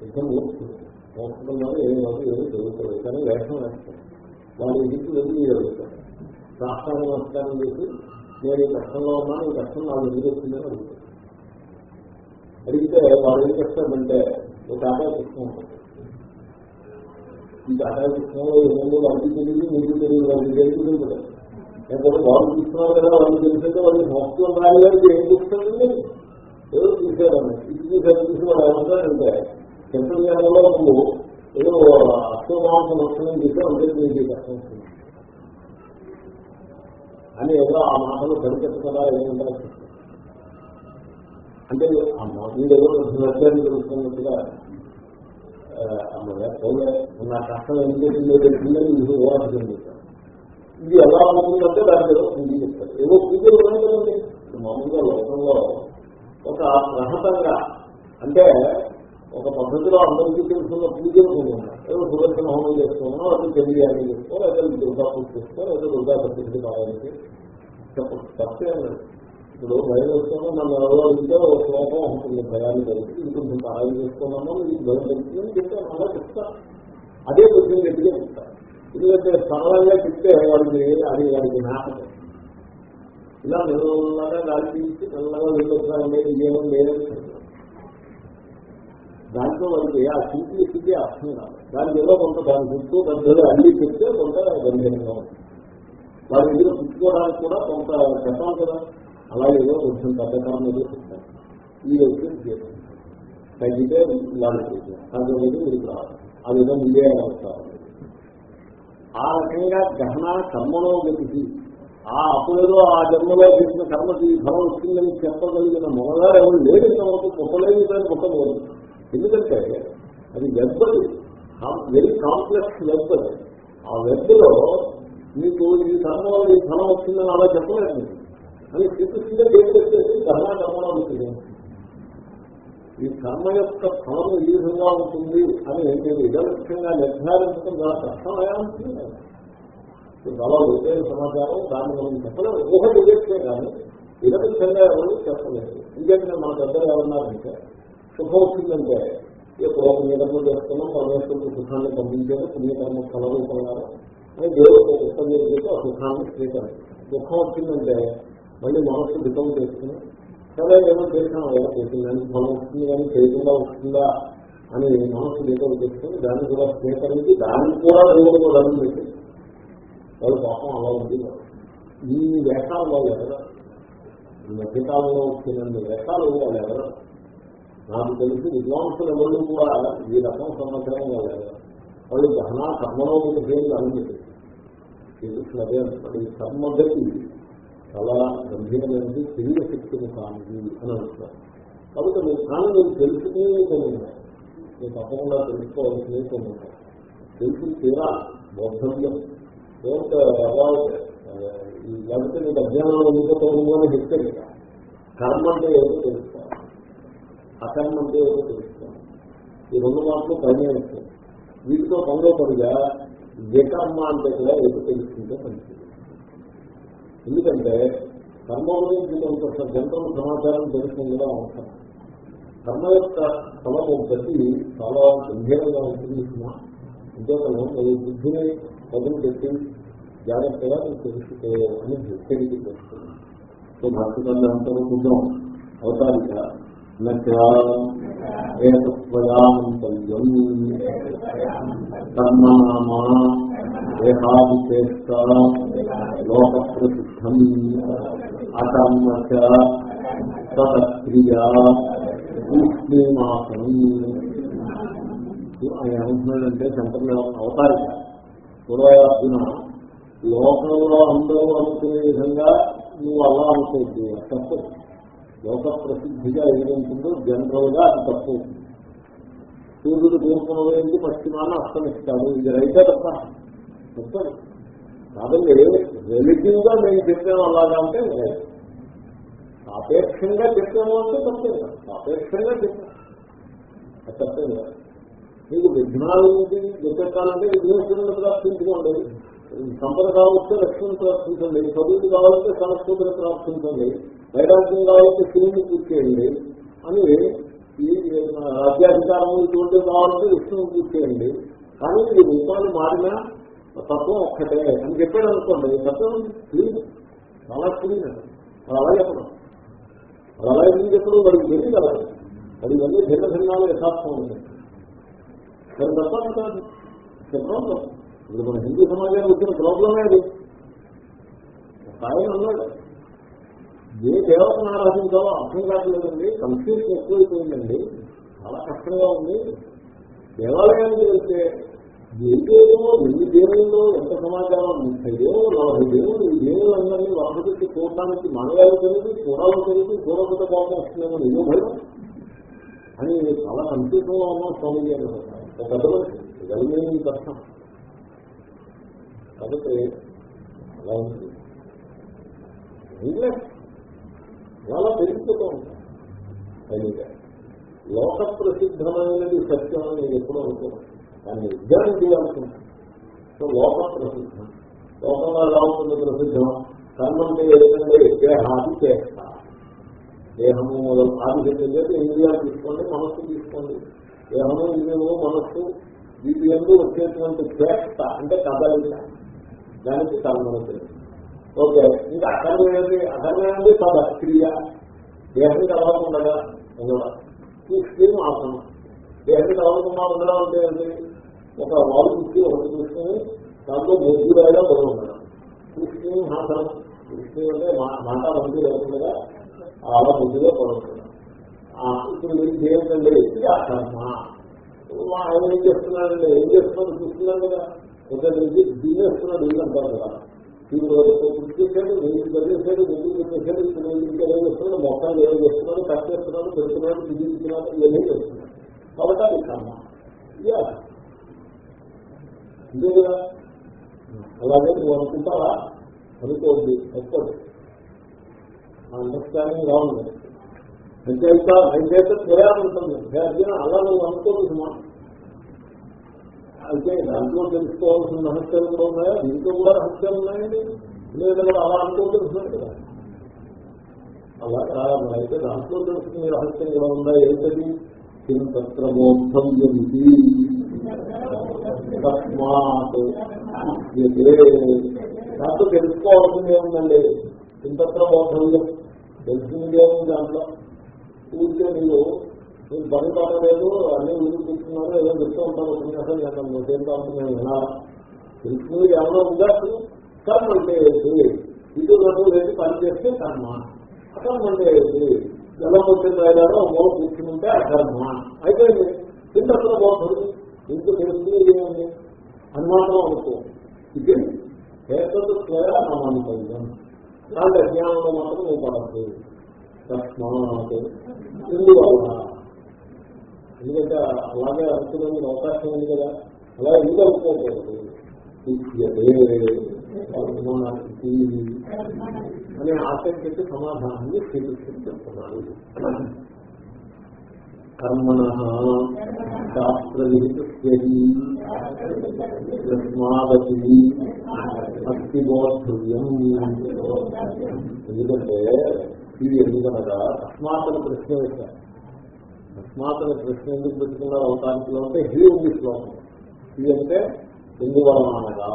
ఇంకా మూర్ఖులు మోస్తున్నారు ఏమి వాళ్ళు ఏమి చదువుకోలేదు కానీ వేషం వేస్తారు. వాళ్ళు ఇంటికి వెళ్ళి చదువుతారు రాష్ట్రాన్ని నమస్కారం చేసి నేను ఈ కష్టంలో ఉన్నాను ఈ కష్టం నాకు ఎందుకు వచ్చిందని అడుగుతాను అడిగితే వాళ్ళు ఏం చేస్తారంటే ఒక ఆదాయ పుస్తకం ఉంటుంది ఈ ఏమో వాళ్ళకి తెలియదు మీకు తెలియదు వాళ్ళకి తెలియదు కదా లేకపోతే వాళ్ళు చూస్తున్నారు కదా వాళ్ళు తెలిసిందే వాళ్ళు సంస్కృతం రాయడానికి ఏం చూస్తుంది ఏదో చూసేదాన్ని ఇది చూసారు చూసి వాళ్ళు ఏమంటారంటే చంద్రయానంలో నువ్వు ఏదో అశ్వమాంస లక్షణం చేసి అంటే నీకు కష్టం అని ఏదో ఆ మాటలు సరిపెట్టకుండా ఏమంటారు అంటే ఆ మాట నచ్చారని తెలుసుకున్నట్టుగా అమ్మగా పోలే నా కష్టం ఏం చేసిందో తెలిసిందని ఇది ఓరాటం చేశారు ఇది ఎలా ఉంటుందంటే దాని ఏదో పూజ చెప్తారు. ఏదో పూజలు ఉన్నాయి కదండి. మామూలుగా లోకంలో ఒక ప్రహతంగా అంటే ఒక పద్ధతిలో అందరికీ తెలుసుకున్న పూజలు ఉన్నాయి ఏదో సుదర్శన హోమం చేసుకున్నాం అది తెలియాలి చేసుకో లేదా దుర్గా పూజ చేసుకో లేదా దుర్గా పద్ధతి కావాలంటే చెప్పచ్చు. తప్పేం లేదు. ఇప్పుడు భయం వేసుకున్నా నన్ను ఎవరో అడిగితే ఒక శ్లోకం ఉంటుంది భయాన్ని కలిగి ఇంకొంచెం సహాయం చేసుకున్నామో? ఇది భయం కలిగి అని చెప్తాను అలా చెప్తా. అదే కొంచెం గట్టిగా చెప్తా. ఎందుకంటే సరళంగా చెప్తే వాడికి అది వాడికి నాటకం ఇలా మెల్లగా దాని తీసి నల్లగా వెళ్ళొస్తాను లేదు ఏమో లేదని దాంట్లో వాడికి ఆ సింప్లిసిటీ అర్థం కాదు. దానికి ఏదో కొంత దాని గుర్తు పెద్దలు అన్ని చెప్తే కొంత గంభీరంగా ఉంటుంది. వాడి దగ్గర పుచ్చుకోవడానికి కూడా కొంత చెప్పాలి కదా. అలాగే కొంచెం పెద్దతనం ఏదో చెప్తారు ఈ వ్యక్తి తగ్గితే లాంటి తగ్గలేదు వీరికి రావాలి. ఆ విధంగా మీరే వస్తారు ఆ రకంగా గ్రహణ కర్మలో గతికి ఆ అప్పుడేదో ఆ జన్మలో చేసిన కర్మకి ఫలం వచ్చిందని చెప్పగలిగిన మొదలారు ఎవరు లేదు ఇంతవరకు. పుట్టలేదు దాన్ని పుట్టలేదు ఎందుకంటే అది వెబ్బది. Very complex వెబ్బది. ఆ వెబ్బలో మీకు ఈ కర్మలో ఈ ఫలం వచ్చిందని అలా చెప్పలేదు అని శ్రీకృష్ణుడే ఏం చెప్పేసి కర్మ కర్మలో ఉంటుంది ఈ కర్మ యొక్క ఫలం ఈ విధంగా ఉంటుంది అని నేను ఇదలక్ష్యంగా నిర్ధారించడం చాలా కష్టమయ్యా ఉంటుంది చాలా లోతైన సమాచారం దాన్ని మనం చెప్పలేదు ఊహ తెలియస్తే కానీ ఇదలక్ష్యంగా ఎవరు చెప్పలేదు. ఎందుకంటే మన దగ్గర ఏమన్నారంటే సుఖం వచ్చిందంటే ఏ పూర్వం నిరంతరం చేస్తున్నాం పరమేశ్వరుడు సుఖాన్ని పంపించారు పుణ్యకర్మ ఫలరూపంగా. అని దేవుడు ఉత్తరం చేసి ఆ సుఖాన్ని స్వీకరించారు దుఃఖం వచ్చిందంటే మళ్ళీ మనస్సు దుఃఖం చేసుకుని సరే ఏమో చేసాం ఎలా చేసిందని ఫలం వస్తుంది కానీ చేయకుండా వస్తుందా అని మనస్సు దీపం చేసుకుని దాన్ని కూడా స్వీకరించి దాన్ని కూడా దేవుడు కూడా దండం పెట్టి వాళ్ళు పాపం అలా ఉంది. ఈ వేషాలు వాళ్ళు ఎవరు? ఈ మధ్యకాలంలో వచ్చిన వేషాలు వాళ్ళు ఎవరు? నాకు తెలిసి విద్వాంసులు ఎవరు కూడా ఈ రకం సంవత్సరం వాళ్ళు ఎవరు? వాళ్ళు గహనా కర్మలో చేయాలి అనుకుంటుంది శ్రీకృష్ణ అదే అంటాడు ఈ కర్మగతి చాలా గంభీరమైనది తెలియ శక్తిని కానిది అని అంటున్నారు కాబట్టి మీరు కానీ మీరు తెలుసుకునే కొన్ని ఉన్నాయి. మీరు తప్పకుండా తెలుసుకోవాల్సినవి కొన్ని ఉన్నాయి. తెలుసు తీరా బౌద్ధవ్యం డోంట్ అబౌట్ లేకపోతే మీకు అజ్ఞానంలో ఉండిపోతుంది అని చెప్తే కర్మ అంటే ఏదో తెలుస్తాను అకర్మ అంటే ఏదో తెలుస్తాను ఈ రెండు మాటలు పైన వీటితో పనిలో పడిగా వికర్మ అంటే కూడా ఏదో తెలుసుకుంటే పనిచేస్తుంది ఎందుకంటే కర్మ గురించి కొంత జనరల్ సమాచారం తెలుసుకుందా అవసరం. కర్మ యొక్క ఫలము గతి చాలా గంభీరంగా ఉంటుంది. సుమా అంతేకాదు బుద్ధిని పదులు పెట్టి జాగ్రత్తగా నువ్వు తెలుసుకో అని హెచ్చరిక చేస్తుంది సో భారతీయ అంతరం చూద్దాం అవతారిక. ఏతత్వయాంతవ్యం కర్మనామా దేహాదిచేష్ట లోక ప్రసిద్ధం అకర్మ తత్క్రియా తూష్ణీమాసనం ఆయన ఏమంటున్నాడంటే శంకర్లు అవతారిక. పూర్వార్జున లోకంలో అందరూ అనుకునే విధంగా నువ్వు అలా అనుకోవద్దు తప్పు. లోక ప్రసిద్ధిగా ఏదంటుందో జనరల్గా అది తప్పు. సూర్యుడు తూర్పునవేంటి పశ్చిమాన అస్తమిస్తాడు. ఇది రైతే తప్ప. చెప్తాను. కాదండి రిలేటివ్గా మేము చెప్పాము అలాగా అంటే సాపేక్షంగా చెప్పాము అంటే తప్పేం కాదు. సాపేక్షంగా చెప్పాము. అది తప్పే కాదు. మీకు విఘ్నాలు చెప్పాలంటే విఘ్నేశ్వరుని ప్రార్థించుకోండి. సంపద కావచ్చు లక్ష్మిని ప్రార్థించండి. చదువులు కావాలంటే సంస్కృతిని ప్రార్థించండి. వైరాగ్యం కావాలంటే శివుని పూర్తి చేయండి. అని ఈ రాజ్యాధికారం ఇటువంటి కావాలంటే విష్ణుని పూర్తి చేయండి. కానీ ఈ రూపాలు మారినా తత్వం ఒక్కటే. అని చెప్పాడు అనుకోండి తత్వం క్లీన్. చాలా క్లీన్ అది. అలా చెప్పడం అది అలా ఎందుకు చెప్పడం? వాడికి తెలియదు అలా అది ఇవన్నీ భిన్న భిన్నాలు యథార్థం ఉంది మరి తత్వం కాదు ప్రాబ్లం ఇప్పుడు మన హిందూ సమాజానికి వచ్చిన ప్రాబ్లమే అది. ఆయన అన్నాడు ఏ దేవతను ఆరాధించాలో అర్థం కావట్లేదండి కన్ఫ్యూజన్ ఎక్కువైపోయిందండి చాలా కష్టంగా ఉంది. దేవాలయానికి వెళ్తే ఏదేమో ఎన్ని దేవుల్లో ఎంత సమాచారం ముప్పై నలభై దేవుడు ఈ దేవులందరినీ వరదకి చూడటానికి మానవాళ్ళు తెలియదు చూడాలని తెలియదు చూడకపోతే కోపం వస్తుందేమో నిజం భయం. అని చాలా కన్ఫ్యూజన్ ఉన్నాం స్వామి గారు ఒక కష్టం. కాబట్టి అలా ఉంది. అలా పెరిగిపోతూ ఉంటాం లోక ప్రసిద్ధమైనది సత్యం అని నేను ఎప్పుడూ అనుకున్నాను దాన్ని విజ్ఞానం చేయాలనుకుంటాను సో లోక ప్రసిద్ధం. లోకంలో ఎలా ఉంటుంది ప్రసిద్ధం. కన్నుంటే ఏదంటే దేహాది చేస్తా దేహము ఆదిశక్తి చెప్పేది ఇంద్రియాలు తీసుకోండి మనస్సు తీసుకోండి. దేహము ఇంద్రియము మనస్సు వీటి ఎందు వచ్చేటువంటి చేష్ట అంటే కదలిక. దానికి కర్మను ఓకే. ఇంకా అకర్మేది అకర్మేది సదక్రియ దేహం కలవకుండా ఉండడం. ఈ స్క్రీన్ ఆసనం దేహం కలవకుండా ఉండడం అంటే ఏంటి ఒక వాలు చూసి ఒకటి చూసుకుని దాంట్లో ముగ్గురైనా పొడి ఉండడం కృష్ణి హాసనం కృష్ణి అంటే మాట మంది లేకుండా అలా ముగ్గులో పొడి ఇప్పుడు మీరు ఏంటండి ఇది అకర్మ ఆయన ఏం చేస్తున్నాడండి ఏం చేస్తున్నాడు చూస్తున్నాడు కదా? ఒక నుంచి దీనేస్తున్నాడు వీళ్ళంటారు కదా ఇప్పుడు కృషి చేశాడు నీళ్ళు చదివేశాడు ముందుకు చేశాడు ఇప్పుడు ఇంటికి ఏం చేస్తున్నాడు? మొత్తాన్ని ఏం చేస్తున్నాడు? కట్ చేస్తున్నాడు పెడుతున్నాడు తిరిగి ఇవన్నీ చేస్తున్నాడు. కాబట్టి అది కర్మ. ఇదే అంతే కదా? అలాగే నువ్వు అనుకుంటావా? అనుకోండి తప్పదు. అండర్స్టాండింగ్ రావుంది అంచేత అంచేత ప్రయాణం ఉంటుంది. అర్జున అలా నువ్వు అనుకోదు అయితే దాంట్లో తెలుసుకోవాల్సిన రహస్యాలు కూడా ఉన్నాయా? దీంట్లో కూడా రహస్యాలు ఉన్నాయండి? లేదా అలా అనుకోగలుగుతున్నాడు కదా. అలాగా అయితే దాంట్లో తెలుసుకునే రహస్యం కూడా ఉందా? ఏంటది? కింతత్రమోద్ధవ్యంతి తస్మాత్. దాంట్లో తెలుసుకోవాల్సింది ఏముందండి ఇంతత్ర కింతత్రమోద్ధవ్యం తెలిసింది ఏముంది దాంట్లో. పూర్తిగా మీరు మీరు పని పడలేదు అన్ని వీలు తీసుకున్నారు ఏదో చెప్తూ ఉంటారు ఉపన్యాసం చేద్దాం. నువ్వేం కాకుండా వినాలా తెలుసుకునేది ఏమైనా ఉందా కర్మ అంటే ఇది రెండు లేదు పని చేస్తే కర్మ. అకర్మ అంటే ఎలా వచ్చింది రాయడారో మూల కూర్చుంటే అకర్మ. అయితే ఇంతత్ర అసలు బాగుంటుంది తెలుస్తుంది తెలుసుకునేది ఏముంది అనుమానం అనుకో ఇది ఏకత స్వయ నామానుకూలం అలాంటి అజ్ఞానంలో మాత్రం నువ్వు పడద్దు తస్మాత్ ఎందువల్ల ఎందుకంటే అలాగే అనుకునే అవకాశం ఉంది కదా. అలా ఎందుకు అనుకోకూడదు? అనే ఆశంకకి సమాధానాన్ని శ్రీకృష్ణుడు చెప్తున్నాడు. కర్మణ శాస్త్ర విహితస్మాదతి బోధవ్యం ఎందుకంటే ఇది ఎందుకనగా అస్మాతన ప్రశ్న వేశారు అస్మాతన ప్రశ్న ఎందుకు పెట్టుకున్నారు? అవతారికలో అంటే హీ ఉంది శ్లోకం. హీ అంటే ఎందువలన అనగా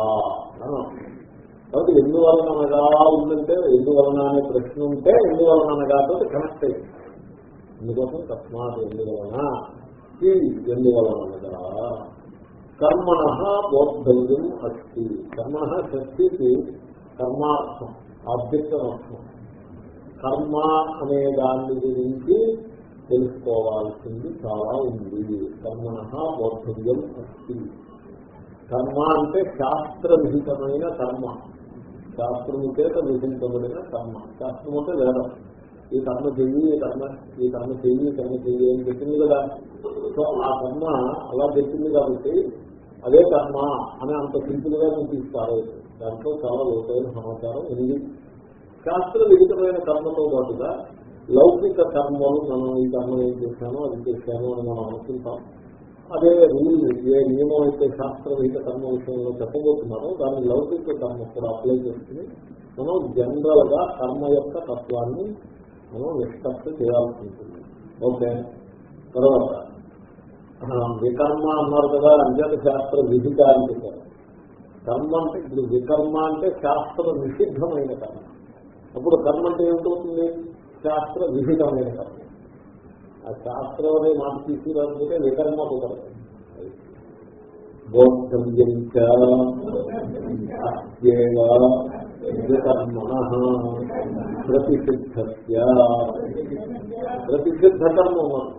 కాబట్టి ఎందువలన అనగా ఉందంటే ఎందువలన అనే ప్రశ్న ఉంటే ఎందువలన అనగా తోటి కనెక్ట్ అయింది అందుకోసం తస్మాత్ ఎందువలన? ఎందువలన కర్మణ బోద్ధవ్యం అస్తి. కర్మణ శక్తికి కర్మార్థం ఆబ్జెక్ట్ అర్థం. కర్మ అనే దాని గురించి తెలుసుకోవాల్సింది చాలా ఉంది. కర్మణ బోద్ధవ్యం అస్తి. కర్మ అంటే శాస్త్ర విహితమైన కర్మ. శాస్త్రము చేత విధించబడిన కర్మ. శాస్త్రము అంటే వేదం. ఈ కర్మ చెయ్యి ఈ కర్మ ఈ కర్మ చెయ్యి కర్మ చెయ్యి అని చెప్పింది కదా. సో ఆ కర్మ అలా చెప్పింది కాబట్టి అదే కర్మ అని అంత సింపుల్గా నేను తీసుకురాలేదు దాంట్లో చాలా లోతైన సమాచారం ఉంది. శాస్త్ర విహితమైన కర్మతో పాటుగా లౌకిక కర్మలు మనం ఈ కర్మ ఏం చేశాను అది చేశాను అని మనం అనుకుంటాం. అదే రూల్ ఏ నియమం అయితే శాస్త్ర విహిత కర్మ విషయంలో చెప్పబోతున్నారో దాన్ని లౌకిక కర్మ కూడా అప్లై చేసుకుని మనం జనరల్గా కర్మ యొక్క తత్వాన్ని మనం నిష్కర్ష చేయాల్సి ఉంటుంది ఓకే. తర్వాత వికర్మ అన్నారు కదా అంజన శాస్త్ర విహిత అని చెప్పారు. కర్మ అంటే ఇప్పుడు వికర్మ అంటే శాస్త్ర నిషిద్ధమైన కర్మ. అప్పుడు కర్మ అంటే ఏమిటవుతుంది? శాస్త్ర విహితమైన కర్మ. ఆ శాస్త్రం అనే మాట తీసుకురాకపోతే వికర్మ కుదరదు. బోద్ధవ్యంచ అస్యేవ ప్రతిసిద్ధ కర్మ ఉన్నది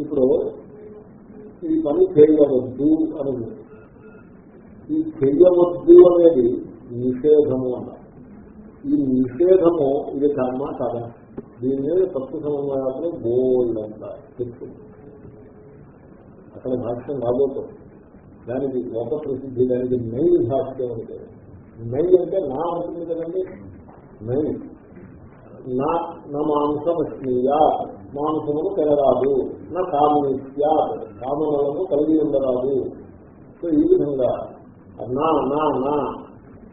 ఇప్పుడు ఈ పని చేయవద్దు అని ఈ చెయ్యవద్దు అనేది నిషేధము అన్నారు ఈ నిషేధము ఇది కర్మ కదా। దీని మీద తప్పు సమన్వయాలు బోల్డ్ అంటారు అక్కడ భాష్యం రాబోతుంది। దానికి లోక ప్రసిద్ధి దానికి మెయిన్ భాష్యం అని పేరు. నై అంటే నా ఉంటుంది కదండి. నై నా నా మాంసం స్త్రీయా మాంసమును తినరాదు. నా కామనిత్యా కామనలను కలిగి ఉండరాదు. సో ఈ విధంగా నా నా నా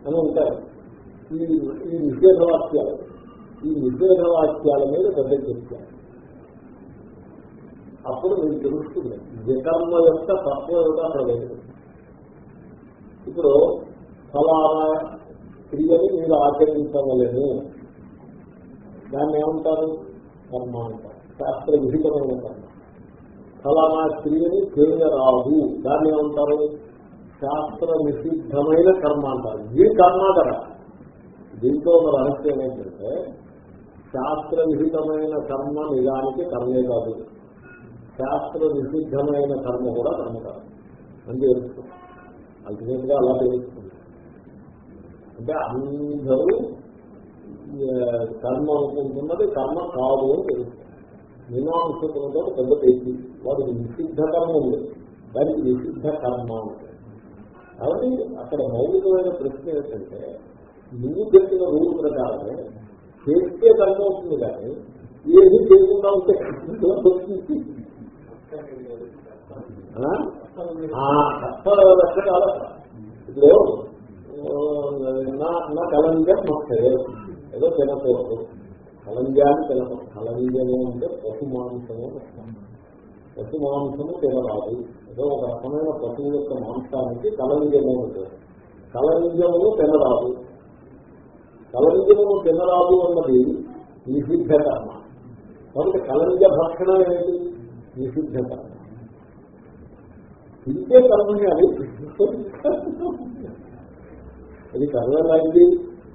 అని ఉంటారు. ఈ ఈ నిషేధవాక్యాలు ఈ నిషేధవాక్యాల మీద పెద్ద చెప్తారు అప్పుడు మీకు తెలుస్తుంది వికర్మ యొక్క తత్వం ఏమిటో అక్కడ ఇప్పుడు ఫలానా క్రియని మీరు ఆచరించవలేము. దాన్ని ఏమంటారు? కర్మ అంటారు. శాస్త్ర విహితమైన కర్మ. ఫలానా క్రియని చేయరాదు దాన్ని ఏమంటారు? శాస్త్ర నిషిద్ధమైన కర్మ అంటారు. ఈ కర్మ కదా దీంతో ఒక రహస్యం ఏంటంటే శాస్త్ర విహితమైన కర్మ నిజానికి కర్మే కాదు. శాస్త్ర నిషిద్ధమైన కర్మ కూడా కర్మ కాదు. అని తెలుస్తుంది అల్టిమేట్గా అలా తెలుస్తుంది. అంటే అందరూ కర్మ అనుకుంటున్నది కర్మ కాదు అని తెలుస్తుంది. మీమాంసకులతో పెద్ద పేసి వాడికి నిషిద్ధ కర్మ ఉంది. దానికి నిషిద్ధ కర్మ ఉంటుంది కాబట్టి అక్కడ మౌలికమైన ప్రశ్న ఏంటంటే నువ్వు చెప్పిన రూల్ ప్రకారమే చేస్తే కర్మ అవుతుంది కానీ ఏది చేయకుండా ఉంటే కర్మ వస్తుంది. ఆ? ఇప్పుడు నా కలంజం మొక్కే ఏదో తినకూడదు. కలంజాన్ని తినకూడదు. కలంజము అంటే పశు మాంసము పశు మాంసము తినరాదు. ఏదో ఒక రకమైన పశువు యొక్క మాంసానికి కలంజము ఉంటుంది. కలంజము తినరాదు. కలంజము తినరాదు అన్నది నిషిద్ధ కర్మ. కాబట్టి కలంజ భక్షణం ఏంటి నిషిద్ధ కర్మ. తింటే కర్మని అది అది కర్మ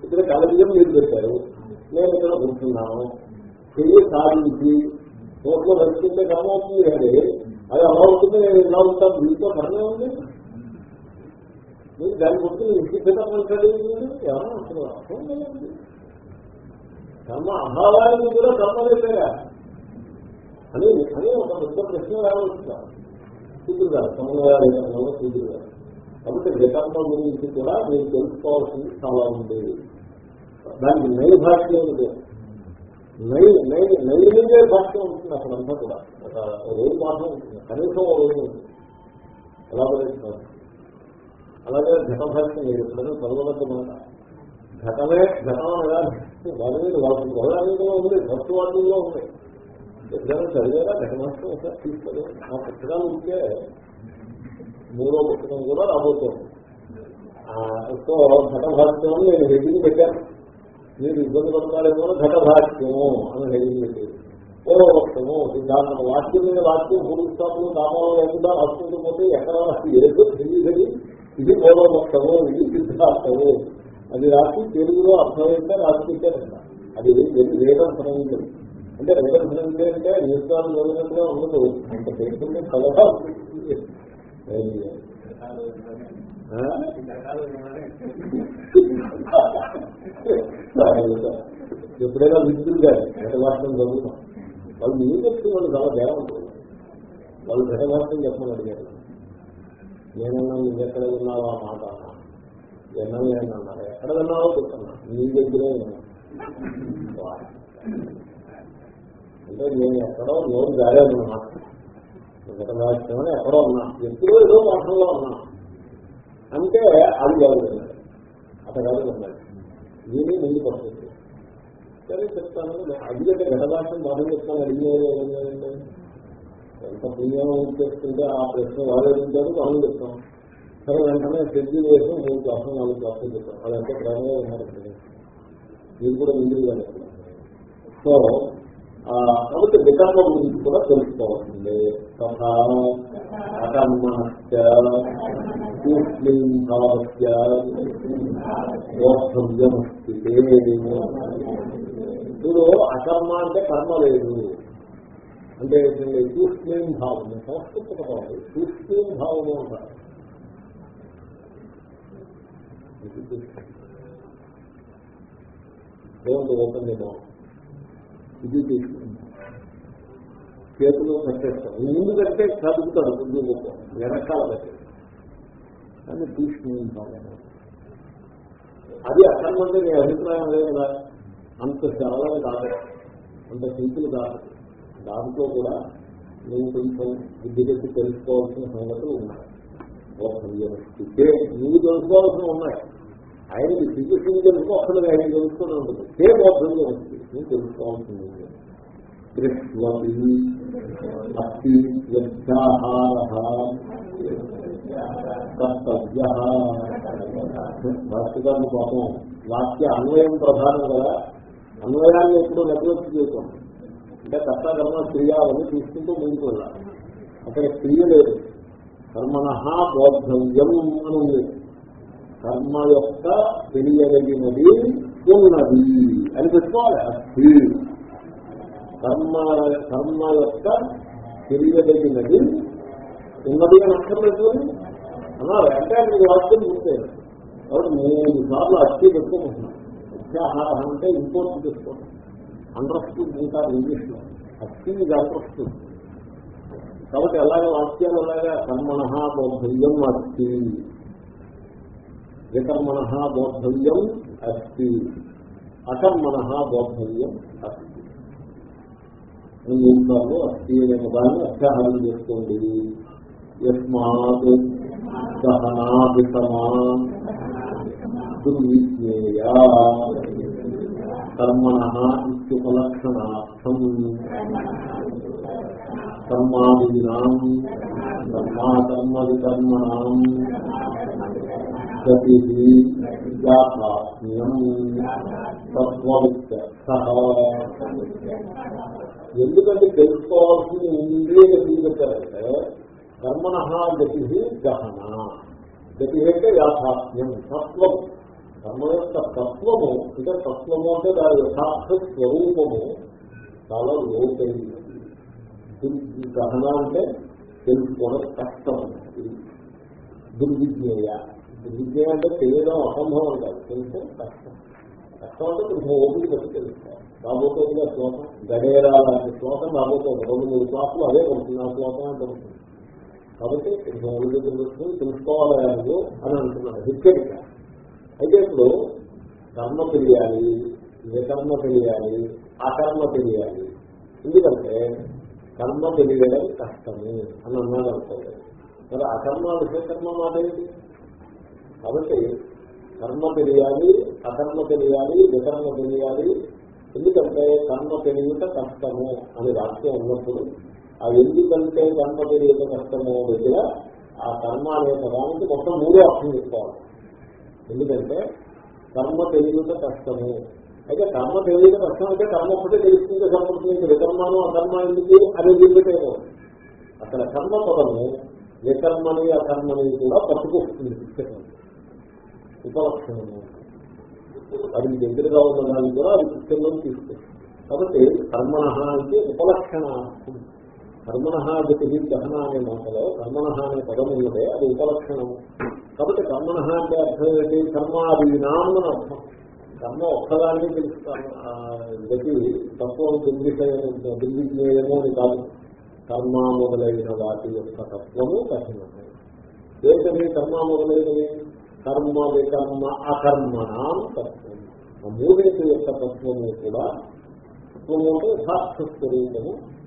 ఇక్కడ కలజం మీరు పెట్టారు నేను ఇక్కడ కూర్చున్నాను. చెయ్యి సాధించి నోట్లో రక్షించే కర్మ అవుతుంది కానీ అది అలా అవుతుంది నేను ఇలా ఉంటాను. దీంతో కర్మే ఉంది మీరు దాని గురించి నిశ్చితంగా ఏమన్నా అసలు కర్మ అభావానికి కూడా కర్మ లేదేగా అని అని ఒక పెద్ద ప్రశ్న రావచ్చు కూతురు గారు సమన్వయాలు కూతురు గారు కాబట్టి వికర్మ గురించి కూడా మీరు తెలుసుకోవాల్సింది చాలా ఉండేది. దానికి నైభాగ్యం లేదు నై నై నైలింగే భాష్యం ఉంటుంది అక్కడంతా కూడా. ఒక రోజు పాఠం ఉంటుంది. కనీసం ఒక రోజు ఉంటుంది. ఎలా ప్రయత్నాలు అలాగే ఘట భాష్యం మీరు ఎప్పుడైనా చదవదన్నమాట ఘటమే ఘటన అనగా వాళ్ళ మీద వాళ్ళకి గౌరవంలో ఉంది భక్తి వాటిల్లో ఉంది. ఎప్పుడైనా చదివేదా ఘటనాష్టం ఒకసారి తీసుకోలేదు ఆ పుస్తకాలు ఉంటే మూడో పుస్తకం కూడా రాబోతోంది. సో ఘటభాష్యం నేను హెడ్డింగ్ పెట్టాను. మీరు ఇబ్బంది పడతారేమో ఘటభాష్యము అని హెడ్డింగ్ పెట్టేది పూర్వపక్షము సిద్ధాంతం వాక్యం మీద వాక్యం పూర్వస్థాపులు కామాలు లేకుండా రాసుకుంటుపోతే ఎక్కడ ఏదో తెలియదు ఇది పూర్వపక్షము ఇది సిద్ధాంతము. అది రాసి తెలుగులో అర్థమైతే రాసుకుంటారంట అది వేదం శ్రమించదు అంటే వేదం శ్రమించే అంటే నిరుత్సాహం జరిగినట్టుగా ఉండదు. అంత పేరుకుంటే కలగా ఎప్పుడైనా విద్యుత్ గారు ఘటభాషం చదువుతాం. వాళ్ళు ఏం చెప్తే వాళ్ళు చాలా దేవంతులు వాళ్ళు ఘటభాషం చెప్పమని అడిగారు. నేనన్నా నువ్వు ఎక్కడ విన్నావా మాట? అన్నా విన్నాను నేను ఎక్కడ విన్నావో చెప్తున్నా నీ దగ్గరే అంటే నేను ఎక్కడో నోరు జారాను మాట ఘటభాష్యం ఉన్నా. ఎప్పుడో ఏదో పాఠంలో ఉన్నా. అంటే అది కాదు విన్నాడు అతగాడు విన్నాడు దీన్ని ముందు పడుతుంది సరే చెప్తాను. అది అంటే ఘటభాష్యం బాగా చెప్తాను. అడిగేది ఎంత పుణ్యం చేస్తుంటే ఆ ప్రశ్న వాళ్ళు అడుగుతారు మనం చెప్తాం సరే వెంటనే షెడ్యూల్ చేసి మూడు క్లాసులు నాలుగు క్లాసులు చెప్తాం వాళ్ళంటే ప్రేమగా ఉన్నారు మీరు కూడా ముందుగా సో కాబట్టి వికర్మ గురించి కూడా తెలుసుకోవాల్సిందే. ఇప్పుడు అకర్మ అంటే కర్మ లేదు. అంటే తూష్ణీం భావం సంస్కృత పదం తూష్ణీం భావము అంటారు ఓపెన్ చేద్దాం. ఇది తీసుకుంటాం చేతులు కట్టేస్తాడు ముందు కట్టే చదువుతాడు ముందు వెనకాల కట్టే కానీ తూష్ణీం అది అసలు నీ అభిప్రాయం లేదు కదా. అంత సరళం కాదు. అంత సింపుల్ కాదు. దాంట్లో కూడా నువ్వు కొంచెం బుద్ధి పెట్టి తెలుసుకోవాల్సిన సంగతులు ఉన్నాయి. నువ్వు తెలుసుకోవాల్సిన ఉన్నాయి. ఆయనకి శ్రీకృష్ణుని అసలు ఆయన తెలుసుకుని ఉంటుంది ఏ బోధంగా వస్తుంది నువ్వు తెలుసుకోవాల్సింది దృష్టి అతి కర్తవ్య. భాష్యకారులు పాపం వాక్య అన్వయం ప్రధానం కదా. అన్వయాన్ని ఎప్పుడూ నెట్వర్క్ చేస్తాం అంటే కర్త కర్మ క్రియ అని తీసుకుంటూ ముందుకు వెళ్ళాలి. అక్కడ క్రియ లేదు. కర్మణ బోద్ధవ్యం అని ఉంది. కర్మ యొక్క తెలియగలిగినది ఉన్నది అని పెట్టుకోవాలి అస్థి కర్మ కర్మ యొక్క తెలియగలిగినది ఉన్నది అని అక్కర్లేదు అన్నారు అంటే మీకు వాక్యం గుర్తయింది కాబట్టి మూడు సార్లు అస్థి పెట్టుకుంటున్నాను అత్యాహారం అంటే ఇంపోర్ట్ చేసుకోండి అండర్స్టూడ్ ఉంటారు ఇంగ్లీష్లో అస్థి ఇది అండర్స్టూడ్ కాబట్టి ఎలాగే వాక్యాలు అలాగా కర్మణ బోద్ధవ్యం అస్థి వికర్మణ బోద్ధవ్యం అస్తి. అకర్మణ బోద్ధవ్యం అస్థి మూడు అస్తి అనే పదాన్ని అత్యాహారం చేసుకోండి. యస్మాత్ సహనాభితమా దుర్విజ్ఞేయ. కర్మణ ఇత్యుపలక్షణార్థం. కర్మాదీనాం కర్మాకర్మ వికర్మణాం గతి ఎందుకంటే తెలుసుకోవాల్సింది ఉంది ఎందుకు చెప్పారంటే కర్మణ గతి గహన. గతి అంటే యాథాత్మ్యం తత్వం. కర్మ యొక్క తత్వము అంటే తత్వము అంటే దాని యథార్థ స్వరూపము చాలా లోతైనది. గహన అంటే తెలుసుకోవడం కష్టం. దుర్విజ్ఞేయ. విద్య అంటే తెలియడం అసంభవం కాదు. తెలుసుకో కష్టం. కష్టం అంటే కొంచెం ఓపిక పెట్టి తెలుసుకోవాలి. రాబోతుంది ఆ శ్లోకం గడేరా లాంటి శ్లోకం రాబోతుంది రెండు మూడు శ్లోకాలు అదే పడుతుంది ఆ శ్లోకం అంటే పడుతుంది కాబట్టి కొంచెం ఓపిక తెలుసుకుని తెలుసుకోవాలి అని అంటున్నాడు హెచ్చరిక అయితే ఇప్పుడు కర్మ తెలియాలి ఏ కర్మ తెలియాలి అకర్మ తెలియాలి. ఎందుకంటే కర్మ తెలియడం కష్టమే అని అన్నాడు అనుకోలేదు మరి అకర్మ విషయకర్మ మాట ఏంటి? కాబట్టి కర్మ తెలియాలి అకర్మ తెలియాలి వికర్మ తెలియాలి. ఎందుకంటే కర్మ తెలియట కష్టము అని వాక్యం ఉన్నప్పుడు ఆ ఎందుకంటే కర్మ తెలియట కష్టము దగ్గర ఆ కర్మ అనే పదానికి మొత్తం మూడో అర్థం చెప్పుకోవాలి ఎందుకంటే కర్మ తెలియట కష్టము. అయితే కర్మ తెలియట కష్టం అయితే కర్మ ఒకటే తెలుస్తుంటే సంపడుతుంది వికర్మను అకర్మ ఎందుకు అనే దీనికేమో అక్కడ కర్మ పదము వికర్మని అకర్మని కూడా పట్టుకొస్తుంది. ఉపలక్షణము అది దగ్గరగా ఉన్న దాన్ని కూడా అది పుస్తకంలో తీసుకొస్తుంది. కాబట్టి కర్మణ అంటే ఉపలక్షణ. కర్మణ గతి దహన అనే మాటలో కర్మణ అనే పదం ఉన్నదే అది ఉపలక్షణము కాబట్టి కర్మణ అంటే అర్థం ఏంటి? కర్మాదీనాం అని అర్థం. కర్మ ఒక్కదానికి తెలుస్తాను గతి తత్వం దుర్విషయము దుర్విజ్ఞేయము అని కాదు. కర్మ మొదలైన వాటి యొక్క తత్వము కఠినము. ఏంటది కర్మ మొదలైనవి? కర్మ వికర్మ అకర్మణ తత్వం. ఆ మూడింటి యొక్క తత్వము కూడా తత్వము అంటే యథార్థ స్వరూపము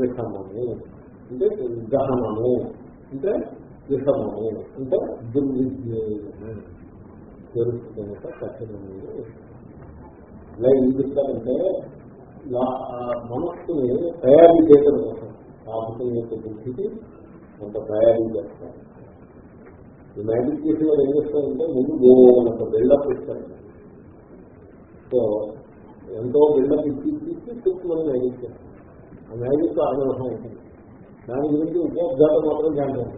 విషమము. అంటే దహనము. అంటే విషమము. అంటే దుర్విజ్ఞేయము. తెలుసుకునేట కఠినము. ఇలా ఏం చెప్తారంటే మనస్సుని తయారీ చేయడం కోసం సాధకం యొక్క బుద్ధికి కొంత తయారీ చేస్తారు. ఈ మ్యాజిక్ చేసి ఏం చేస్తారంటే ముందు గోనంత బిల్డప్ ఇస్తారు. సో ఎంతో బిల్డప్ ఇచ్చి ఇచ్చి సిక్స్ మనం మ్యాజిక్ చేస్తారు ఆ మ్యాజిక్ అనుభవం అవుతుంది. దాని గురించి ఉపోద్ఘాతం మాత్రం జాగ్రత్త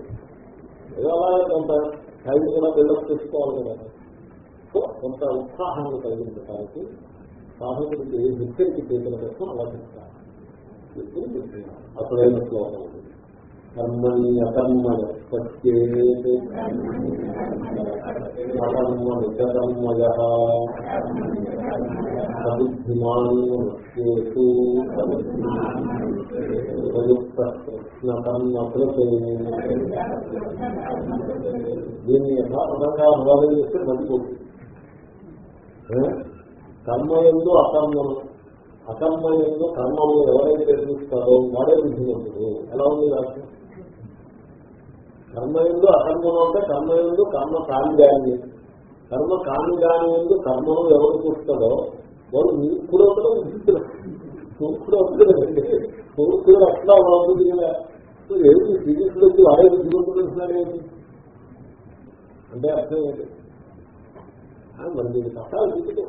ఏదో అలాగే కొంత టైం కూడా బిల్డప్ చేసుకోవాలి కదా. సో కొంత ఉత్సాహాన్ని కలిగించడానికి సాధకుడికి హెచ్చరిక చేసిన కోసం అలా చెప్తారు. అసలైన శ్లోకం. కర్మణి సత్యేత్ అకర్మ సబుద్ధిమాన్ మనుష్యేషు ప్రయుక్త కృష్ణకర్మ కృతే దీన్ని యథార్థంగా అనువాదం చేస్తే మతిపోతుంది కర్మ ఎందు అకర్మను అకర్మ ఎందు కర్మను ఎవరైతే చూస్తారో వాడే బుద్ధిమంతుడు ఎలా ఉంది రాష్ట్రం కర్మ ఎందు అకర్మను అంటే కర్మ ఎందు కర్మ కాని దాన్ని కర్మ కాని దాని ఎందు కర్మను ఎవరు చూస్తాడో వాడు మూర్ఖుడు అవుతాడో బుద్ధిస్తుడు మూర్ఖుడు ఒకటి మూర్ఖుడు అట్లా అవుతుంది కదా. ఏమి సిరీస్ వచ్చి వాడే బుద్ధిమంతుడు ఏంటి? అంటే అర్థం ఏంటి? మరి మీరు కష్టాలు చూసుకో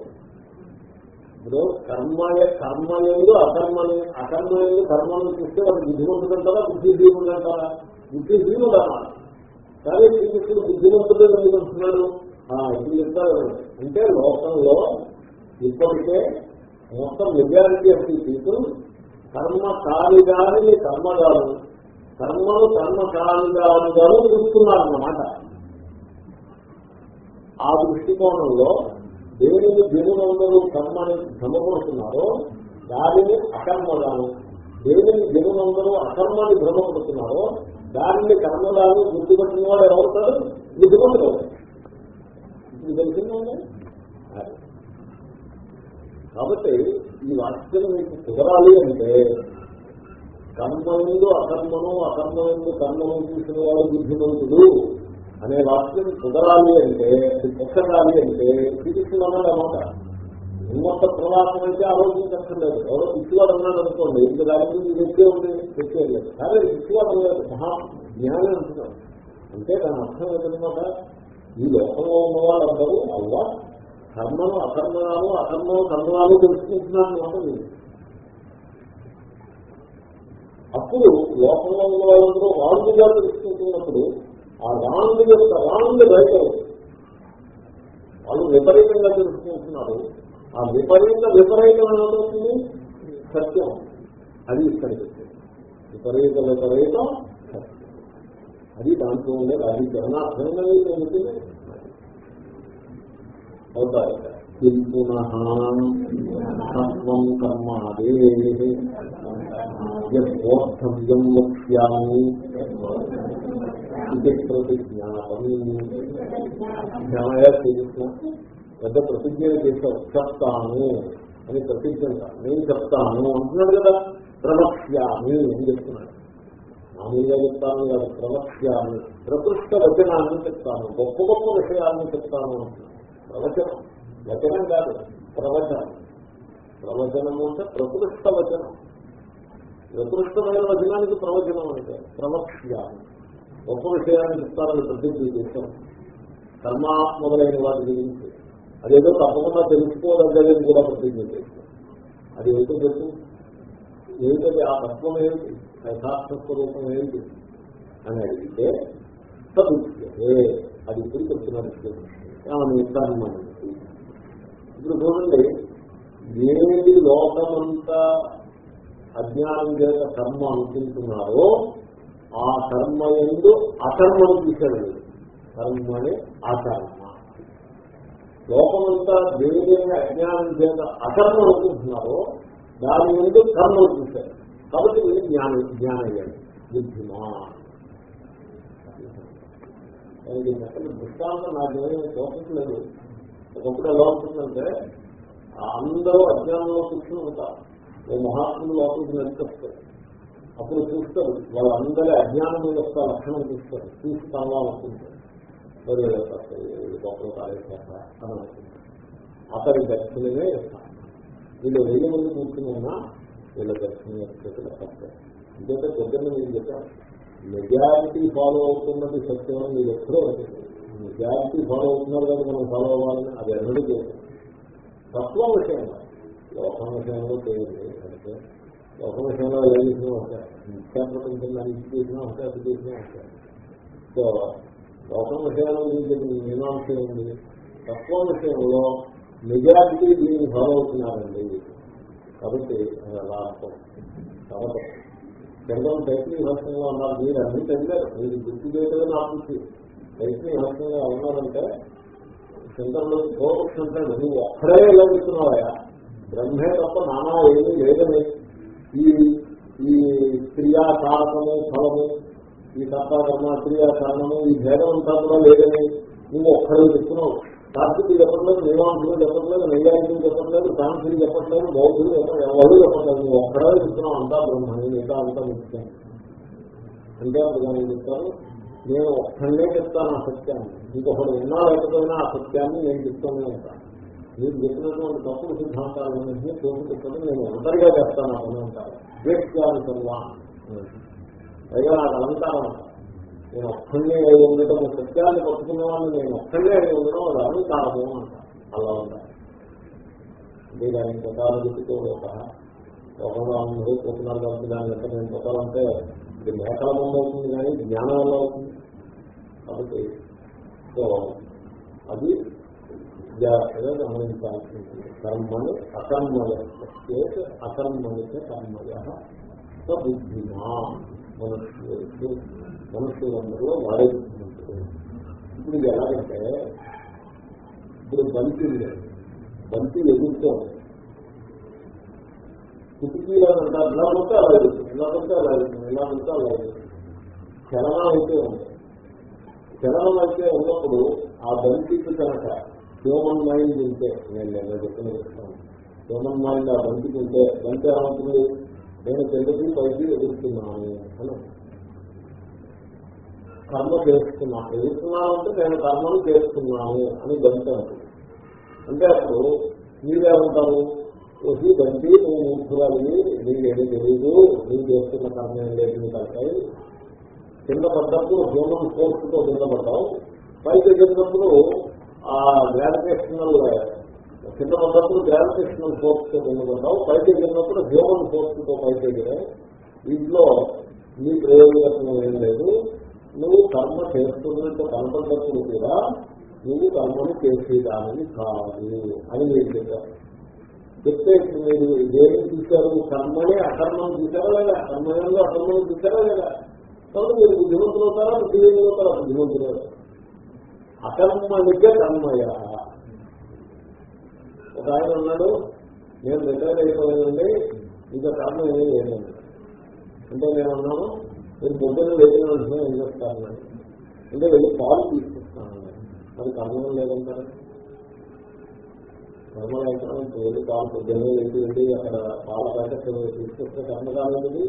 ఇప్పుడు కర్మయ కర్మయందు అకర్మని అకర్మయందు కర్మను చూస్తే వాడు విధిమంతుడు అంటారా బుద్ధిజీవుడు అంటారా? బుద్ధిజీవుడు అన్నారు కానీ శ్రీకృష్ణుడు బుద్ధిమంతుడు ఎందుకు అంటున్నాడు చెప్తారు. అంటే లోకంలో ఇప్పటికే మొత్తం మెజారిటీ ఆఫ్ ది పీపుల్ కర్మ కాలిగాని కర్మగాను కర్మను కర్మ కాలిగానుగాను చూస్తున్నారు అన్నమాట ఆ దృష్టికోణంలో దేనిని జనులందరూ కర్మని భ్రమపడుతున్నారో దానిని అకర్మగాను దేనిని జనులందరూ అకర్మని భ్రమపడుతున్నారో దానిని కర్మదాన్ని గుర్తుపట్టిన వాడు ఎవరుతాడు బుద్ధిమంతుడు ఇది తెలిసిందండి కాబట్టి ఈ వాక్యం మీకు కుదరాలి అంటే కర్మముందు అకర్మను అకర్మముందు కర్మము చూసిన వాడు బుద్ధిమంతుడు అనే వాక్యం కుదరాలి అంటే పుస్తకాలి అంటే శ్రీకృష్ణుడు అన్నాడు అన్నమాట ఉన్నత ప్రవాసం అయితే ఆలోచించక్కర్లేదు ఎవరో పిచ్చివాడు అన్నాడు అనుకోండి. ఇంకా దాని గురించి చెప్పే ఉంది తెచ్చేయలేదు కానీ పిచ్చివాడు మహా జ్ఞానం అంటున్నాడు. అంటే దాని అర్థం ఏంటనమాట ఈ లోకంలో ఉన్న వాళ్ళందరూ అవ్వ కర్మను అకర్మణాలు అకర్మలు కర్మణాలు తెలుసుకుంటున్నాను అన్నమాట మీరు అప్పుడు లోకంలో ఉన్న వాళ్ళందరూ వాళ్ళుగా తెలుసుకుంటున్నప్పుడు ఆ రాంగ్ యొక్క రాంగ్ బయట వాళ్ళు విపరీతంగా తెలుసుకుంటున్నారు. ఆ విపరీత విపరీతం ఏమవుతుంది సత్యం. అది ఇక్కడికి విపరీత విపరీతం సత్యం. అది దాంట్లో ఉండే అది జనార్థమైనది ఉంటుంది. అవుతారు పునః సత్వం కర్మాదే. యద్బోద్ధవ్యం వక్ష్యామి. ఇది ప్రతిజ్ఞాతం జ్ఞానయ శ్రీకృష్ణ పెద్ద ప్రతిజ్ఞలు చేసే చెప్తాను అని ప్రతిజ్ఞ నేను చెప్తాను అంటున్నాడు కదా ప్రవక్ష్యామి అని చెప్తున్నాడు. మామూలుగా చెప్తాను కదా ప్రవక్ష్యామి. ప్రకృష్ట వచనాన్ని చెప్తాను గొప్ప గొప్ప విషయాన్ని చెప్తాను ప్రవచనం. వచనం కాదు ప్రవచనం. ప్రవచనం అంటే ప్రకృష్ట వచనం. ప్రకృష్టమైన వచనానికి ప్రవచనం అంటే ప్రవక్ష్యామి. గొప్ప విషయాన్ని చెప్తారని ప్రతిజ్ఞ చేస్తాం కర్మ మొదలైన వాటి గురించి అదేదో తప్పకుండా తెలుసుకోదగ్గదని కూడా ప్రతిజ్ఞ చేస్తాం అది ఏదో తెలుసు ఏమిటది? ఆ తత్వం ఏమిటి? యథార్థ స్వరూపం ఏమిటి? అని అడిగితే సదుచ్యతే అది ఇప్పుడు చెప్తున్నారు ఏమని ఇప్పుడు చూడండి ఏది లోకమంతా అజ్ఞానం చేత కర్మ అనుకుంటున్నారో ఆ కర్మ ఎందు అకర్మను తీశాడు కర్మని ఆకర్మ లోకమంతా దేనిని అజ్ఞానం చేత అకర్మ అనుకుంటున్నారో దాని ముందు కర్మను తీశాడు కాబట్టి వీడు జ్ఞాన జ్ఞాన అయ్యాడు బుద్ధిమా అసలు దృష్టాంతం నాకేమీ తోచట్లేదు. ఒకప్పుడు ఎలా ఉంటుందంటే అందరూ అజ్ఞానంలో కూర్చుని ఉంటారు. ఓ మహాత్ములు లోపలికి నడిపిస్తారు అప్పుడు చూస్తారు వాళ్ళందరి అజ్ఞానం యొక్క లక్షణం చూస్తారు. చూసి కావాలనుకుంటారు. మరి లోపల కాలేస్తారు అని అనుకుంటారు అతని దర్శనమే ఇస్తారు వీళ్ళు వెయ్యి మంది కూర్చుని ఉన్నా వీళ్ళ దర్శనం యొక్క తప్పదు పొద్దున్న మీరు చెప్పారు మెజారిటీ ఫాలో అవుతున్నది సత్యం అని మీరు ఎప్పుడో మెజారిటీ ఫాలో అవుతున్నారు కదా మనం ఫాలో అవ్వాలని అది ఎన్నడూ చేయాలి తత్వం విషయంలో లోకం విషయంలో చేయండి అంటే లోకం విషయంలో ఏ చేసినా ఉంటాయి నిత్యాప్రపంచం దాన్ని ఇది చేసినా ఉంటాయి అది చేసినా ఉంటాయి సో లోకం విషయంలో దీనికి మీమాంస ఉంది. తత్వం విషయంలో మెజారిటీ దీన్ని ఫాలో అవుతున్నారండి. కాబట్టి అది అలా అర్థం. కాబట్టి కేవలం టైప్ని హస్తంగా ఉన్నారు మీరు అన్ని చదివారు మీరు గుర్తు చేయటమే నాకు టైప్ని హస్తంగా ఉన్నారంటే శంకరంలో పూర్వపక్షం అంటాడు నువ్వు అక్కడే ఎలా చెప్తున్నావా బ్రహ్మే తప్ప నానా ఏమీ లేదని ఈ ఈ క్రియాకారకము ఫలము ఈ కర్తాకర్మ క్రియాకారణము ఈ భేదం అంతా కూడా లేదని నువ్వు ఒక్కడే చెప్తున్నావు. కార్తీకులు చెప్పట్లేదు మీమాంసులు చెప్పట్లేదు నైయాయికులు చెప్పట్లేదు సాంఖ్యులు చెప్పట్లేదు బౌద్ధులు చెప్పట్లేదు ఎవరు చెప్పట్లేదు. నువ్వు ఒక్కడే చెప్తున్నావు అంతా బ్రహ్మని మిగతా అంతా ముఖ్యం అంటే అప్పుడు దానికి చెప్తారు నేను ఒక్కడే చెప్తాను ఆ సత్యాన్ని. ఇంకొకటి ఉన్నా లేకపోయినా ఆ సత్యాన్ని నేను చెప్తూనే ఉంటాను. మీరు చెప్పినటువంటి తప్పుడు సిద్ధాంతాలన్నింటినీ చెప్పడం నేను ఒంటరిగా చేస్తాను ఆ పని అంటారు వేక్ష్యాన్ని సర్వా పైగా నాకు అలంకారం నేను ఒక్కడే అయి ఉండటం సత్యాన్ని పట్టుకునేవాడిని నేను ఒక్కడే అయి ఉండడం అది అలంకారము అంటారు అలా ఉంటారు అంటే దాని ప్రకారం చెప్తూ ఒక ఒకరు ఉన్నది పోతున్నారు కాబట్టి దాని యొక్క నేను చెప్పాలంటే ఇది మేకల ముందు అవుతుంది కానీ జ్ఞానం వల్ల అవుతుంది. కాబట్టి సో అది జాగ్రత్తగా గమనించాల్సి ఉంటుంది కర్మని అకర్మయ అకర్మణిక కర్మయ బుద్ధిమా మనుష్యులు మనుషులందరిలో వాడే ఇప్పుడు ఇది ఎలాగంటే ఇప్పుడు బంతి బంతి ఎదుర్కోండి కిటికీలో అంటారు ఇలా ఉంటే అలా ఎదుగుతుంది ఇలా ఉంటే అలా ఎదుగుతుంది ఇలా ఉంటే అలా ఎదుగుతుంది చలనం అయితే ఉంది. చలనం అయితే ఉన్నప్పుడు ఆ బంతికి కనుక హ్యూమన్ మైండ్ ఉంటే నేను నిన్న చెప్పిన చెప్తాను హ్యూమన్ మైండ్ ఆ బంతికి ఉంటే బంతి ఏమవుతుంది నేను తెలుగు పైకి ఎదుగుతున్నాను అని. కర్మ చేస్తున్నాను ఎదుగుతున్నాను అంటే నేను కర్మను చేస్తున్నాను అని బంతి అంటే అప్పుడు మీరేమంటారు? వచ్చి గంటి నువ్వు మూర్ఖురాలి నీకేమీ తెలియదు నువ్వు చేస్తున్న కర్మ ఏం లేదు నీకు అంటాయి కింద పడ్డప్పుడు హ్యూమన్ ఫోర్స్తో కింద పడ్డావు. పైకి ఎగిరినప్పుడు ఆ గ్రావిటేషనల్ కింద ఉన్నప్పుడు గ్రావిటేషనల్ ఫోర్స్తో కింద పైకి ఎగిరినప్పుడు హ్యూమన్ ఫోర్స్తో పైకి ఎగిరాయి వీటిలో నీ ప్రయోజనం ఏం లేదు. నువ్వు కర్మ చేస్తున్నట్టు కనపడినప్పుడు కూడా నువ్వు కర్మను చేసేదానివి కాదు అని మీరు చెప్పారు. చెప్తే మీరు దేని చూశారు? కర్మని అకర్మం చూసారా లేదా? కర్మయంలో అకర్మం చూసారా లేదా? కాబట్టి మీరు బుద్ధిమంతులు అవుతారా? బుద్ధిమంతులు అవుతారా? బుద్ధిమంతులు అవుతారు? అకర్మ నిజ కర్మయ? ఒక ఆయన ఉన్నాడు నేను రిటైర్ అయిపోయానండి ఇంకా కారణం ఏమీ లేదండి అంటే నేను అన్నాను మీరు పొద్దున్న లేచిన వెంటనే ఏం చేస్తాను అంటే వెళ్ళి పాలు తీసుకొస్తానండి మరి కర్మం లేదంటారు? కర్మయంత్రం వెళ్ళి పాలు పొద్దున్నే వెళ్ళి వెళ్ళి అక్కడ పాల ప్యాకెట్ తీసుకొస్తే కర్మకాలండి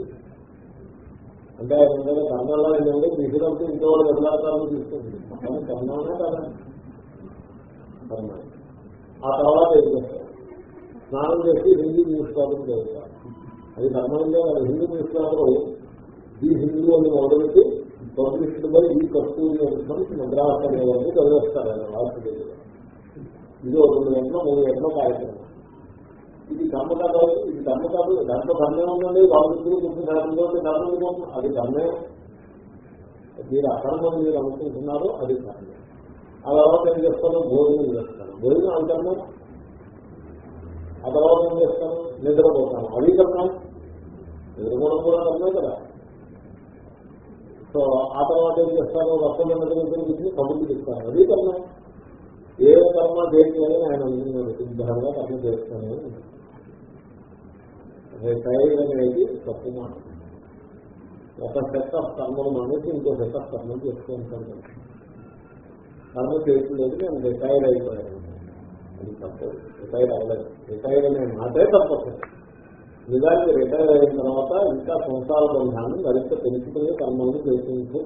అంటే ఆయన మీద కర్మల్లో ఏంటంటే తీసుకున్నప్పుడు ఇంట్లో వాళ్ళు వదిలాటాలను తీసుకుంటుంది కానీ కర్మనే కదా. కర్మ ఆ తర్వాత ఏం చేస్తారు? స్నానం చేసి హిందీ న్యూస్ పేపర్ చదువుతారు అది కర్మంలో హిందీ న్యూస్ పేపర్ ఈ హిందూ అని మొదలుపెట్టి పబ్లిష్డ్ బై ఈ కస్తూరి అని మద్రాస్ అనే వాళ్ళు చదివేస్తారు ఆయన రాష్ట్రపతి ఇది ఒక రెండు గంటల మూడు గంటల కార్యక్రమం. ఇది కర్మ కాదు ఇది కర్మ కాదు దాంట్లో కర్మే ఉందండి బాగుంటుంది కొంచెం దాంట్లో ధర్మం అది ధర్మే. మీరు అకర్మం మీరు అనుకుంటున్నారో అది ధర్మే. ఆ తర్వాత ఏం చేస్తాను? భోజనం చేస్తాను. భోజనం అంటాను ఆ తర్వాత ఏం చేస్తాను? నిద్రపోతాను. అది కర్మే నిద్రపోవడం కూడా కర్మే కదా. సో ఆ తర్వాత ఏం చేస్తాను? రక్తం నిద్ర కబుర్లు చెప్తాను. అది కర్మే ఏ కర్మ చేయాలని ఆయన అనుకున్నాడు సిద్ధంగా కర్మ చేస్తాను రిటైర్ అనేది తప్పు మాట. ఒక సెట్ ఆఫ్ కర్మలు మానేసి ఇంకో సెట్ ఆఫ్ కర్మలు చేసుకుంటాను కర్మ చేయట్లేదు నేను రిటైర్ అయిపోయాను. అది తప్పదు రిటైర్ అవ్వలేదు. రిటైర్ అనే మాటే తప్పదు నిజానికి రిటైర్ అయిన తర్వాత ఇంకా సంసార బంధాన్ని మరింత పెంచుకుని కర్మల్ని చేసుకుంటూ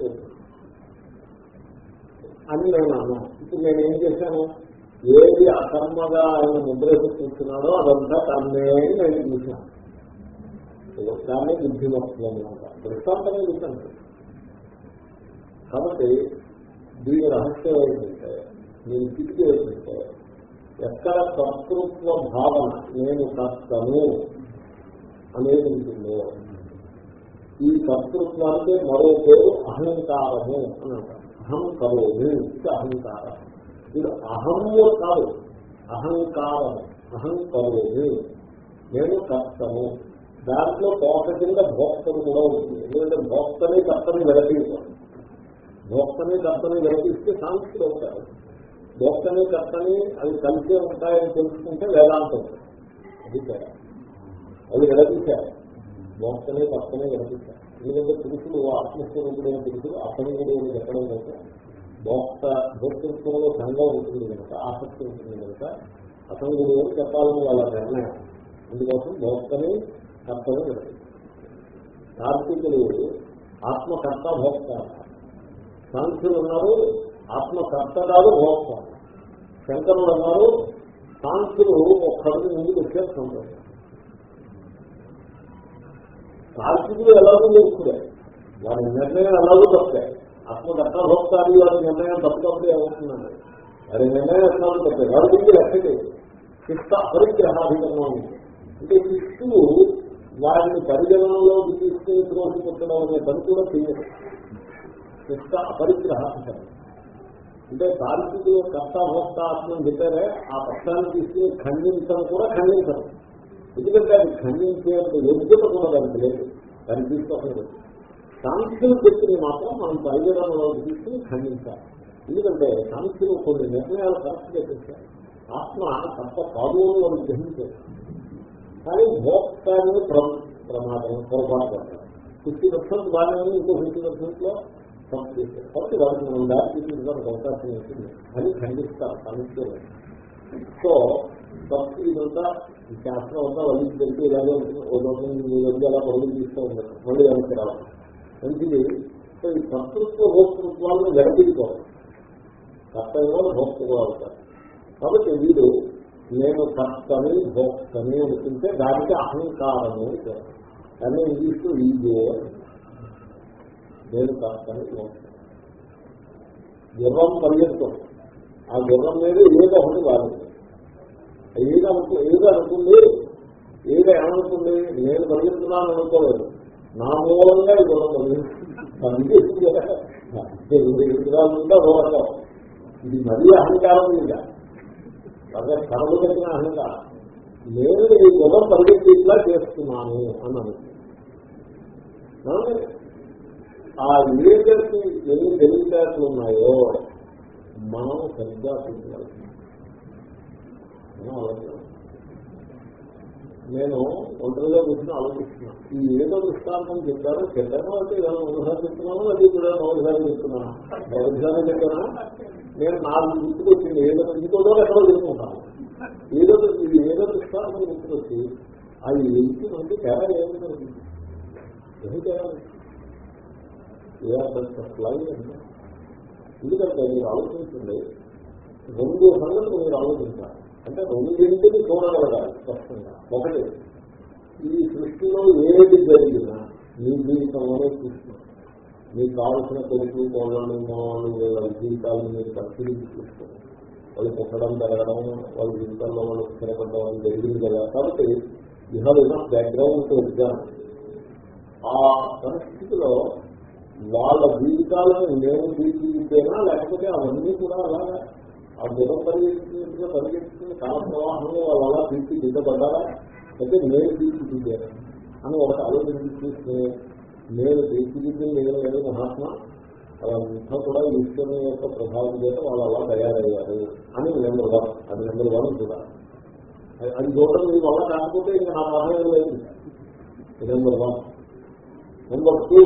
అని నేను అన్నా. ఇప్పుడు నేను ఏం చేశాను? ఏది అకర్మగా ఆయన ముద్రేసి చూస్తున్నాడో అదంతా కర్మే అని నేను చూశాను. దాన్ని బుద్ధిమత్వం అనమాట దృష్టాంతమే చూశాను. కాబట్టి దీని రహస్యం ఏంటంటే నేను కిటికీ ఏంటంటే ఎక్కడ కర్తృత్వ భావన నేను కర్తను అనేది ఉంటుందో ఈ కర్తృత్వానికి మరో పేరు అహంకారము అని అంటారు అహం కరోమి ఇది అహంకారం. ఇది అహము కాదు అహంకారం. అహం కరోమి. నేను కర్తను దాంట్లో తోట కింద భోక్తను కూడా ఉంటుంది. ఎందుకంటే భోక్తని కర్తని విడతీయడం భోక్తని కర్తని విడతీస్తే సాంస్కృతి అవుతారు భోక్తని కర్తని అవి కలిసే ఉంటాయని తెలుసుకుంటే వేదాంతం. అది తేడా అది విడతీశారు భోక్తని కర్తని విడతీశారు ఎందుకంటే పురుషుడు ఆత్మస్వరూపుడైన పురుషుడు అసంగుడు అని చెప్పడం కనుక భోక్త భోక్తృత్వంలో సంఘం ఉంటుంది కనుక ఆసక్తి ఉంటుంది కనుక అసంగుడు అని చెప్పాలని వాళ్ళ నిర్ణయం. అందుకోసం భోక్తని కర్తని విడతీశారు కార్తీకులు ఆత్మకర్త భోక్త సాంఖ్యులు ఉన్నారు ఆత్మకర్త కాదు భోక్త శంకరులు అన్నారు సాంఖ్యులు ఒక్కడికి ముందుకు వచ్చారు సంతోషం సాత్వికులు ఎలాగో నేర్చుకునే వారి నిర్ణయం ఎలాగో తప్పాయి ఆత్మకర్త భోక్తాది వారి నిర్ణయం తప్పకపోతే ఏమవుతుందండి వారి నిర్ణయం ఎట్లాగో తప్పాయి వారి దగ్గర లెక్కటి శిష్ట పరిగ్రహాధికరణ. అంటే శిష్యులు వారిని పరిగణనలోకి తీసుకుని త్రోసిపుట్టడం అనే పని కూడా చిత్త అపరిగ్రహ అంటారు. అంటే తార్కికులు కర్త భోక్త ఆత్మని చెప్పారే ఆ పక్షాన్ని తీసుకుని ఖండించడం కూడా ఖండించడం ఎందుకంటే అది ఖండించే యోగ్యత కూడా దానికి లేదు. దాన్ని తీసుకోలేదు సాంఖ్యులు చెప్పిన మాత్రం మనం పరిగణనలో తీసుకుని ఖండించాలి. ఎందుకంటే సాంఖ్యులు కొన్ని నిర్ణయాలు కరెక్ట్ చేసేసారు ఆత్మ కర్త కాదు అని వాళ్ళు గ్రహించారు. కానీ భోక్తాన్ని ప్రమాదం పొరపాటు పడతారు. ఫిఫ్టీ పర్సెంట్ బాగానే ఇంకో ఫిఫ్టీ పర్సెంట్లో తప్పు కాబట్టి వాళ్ళకి మనం దారి అవకాశం ఉంటుంది. అని ఖండిస్తారు సాంఖ్యులు సో ఫస్ట్ ఇదంతా ఈ శాస్త్రం అంతా వాళ్ళకి తెలిసి ఇలాగే ఓ రోజు వెళ్ళి అలా పరుగులు తీస్తూ ఉంటారు మళ్ళీ వెనక్కి రావాలి. మంచిది సో ఈ కర్తృత్వ భోక్తృత్వాలను వెనక్కిపోవాలి కర్తవ్యంలో భోక్తగా అవుతారు కాబట్టి వీడు నేను కర్తని భోక్తని అనుకుంటే దానికి అహంకారము కానీ ఇంగ్లీష్లో ఈగో నేను కాస్తాను భోక్తని గుర్రం పరిగెత్తం ఆ గుర్రం మీద ఏదో ఒకటి కాదు ఏదో అనుకు ఏదో అనుకుంది ఏదో ఏమనుకుంది నేను పరిగెత్తున్నాను అనుకోలేదు. నా మూలంగా ఈ గుణం పరిగెత్తుగా ఇది మరీ అహంకారం ఇంకా అదే కరలు పెట్టిన అహంకారం. నేను ఈ గుణం పరిగెత్తి ఇట్లా చేస్తున్నాను అని అన్నది ఆ లీడర్కి ఎన్ని తెలివితేటలు ఉన్నాయో మనం సరిగ్గా చూడాలి. నేను ఒంటరిగా కూర్చొని ఆలోచిస్తున్నాను ఈ ఏదో దృష్టాంతం చెప్పారో. చెప్పాను అంటే ఏదైనా ఒకసారి చెప్తున్నాను అది కూడా ఒకసారి చెప్తున్నాను. ఒకసారి చెప్పాను? నేను నాలుగు గుర్తుకొచ్చింది ఏదో ఇంకోదో ఎక్కడో చెప్పుకుంటాను. ఏదో ఇది ఏదో దృష్టాంతం గుర్తుకొచ్చి ఆ ఎలికి మంది తేడా ఏముంటుంది ఏమి తేడా ఎందుకంటే మీరు ఆలోచించండి రెండు సంగతులు మీరు ఆలోచించాలి. అంటే రెండింటిని చూడగలగాలి స్పష్టంగా. ఒకటి ఈ సృష్టిలో ఏది జరిగినా మీ జీవితంలోనే చూస్తున్నారు మీకు కావలసిన కొడుకు కోళ్ళను మోళ్ళు వాళ్ళ జీవితాలను మీరు పరిశీలించి చూసుకోండి. వాళ్ళు పుట్టడం పెరగడం వాళ్ళ జీవితంలో వాళ్ళు స్థిరపడడం జరిగింది కదా. కాబట్టి యూ బ్యాక్గ్రౌండ్ టు ఎగ్జామ్ ఆ పరిస్థితిలో వాళ్ళ జీవితాలను నేను తీర్చిదిద్దేనా లేకపోతే అవన్నీ కూడా అలాగా ఆ గుణం పరిగెత్తున్నట్టుగా పరిగెత్తుకుని కాల ప్రవాహంలో వాళ్ళు అలా తీర్చిదిద్దబడ్డారా అయితే నేను తీర్చిదిద్దాను అని ఒక ఆలోచన చూస్తే నేను తీర్చిదిద్దింది నేను లేదు మహాత్మా అదంతా కూడా ఈశ్వరుని యొక్క ప్రభావం చేత వాళ్ళు అలా తయారయ్యారు అని నెంబర్ వన్ అది నెంబర్ వన్ కూడా. అది- చూడటం మీ వల్ల కాకపోతే ఇంకా నా సహాయం లేదు నెంబర్ వన్. నెంబర్ టూ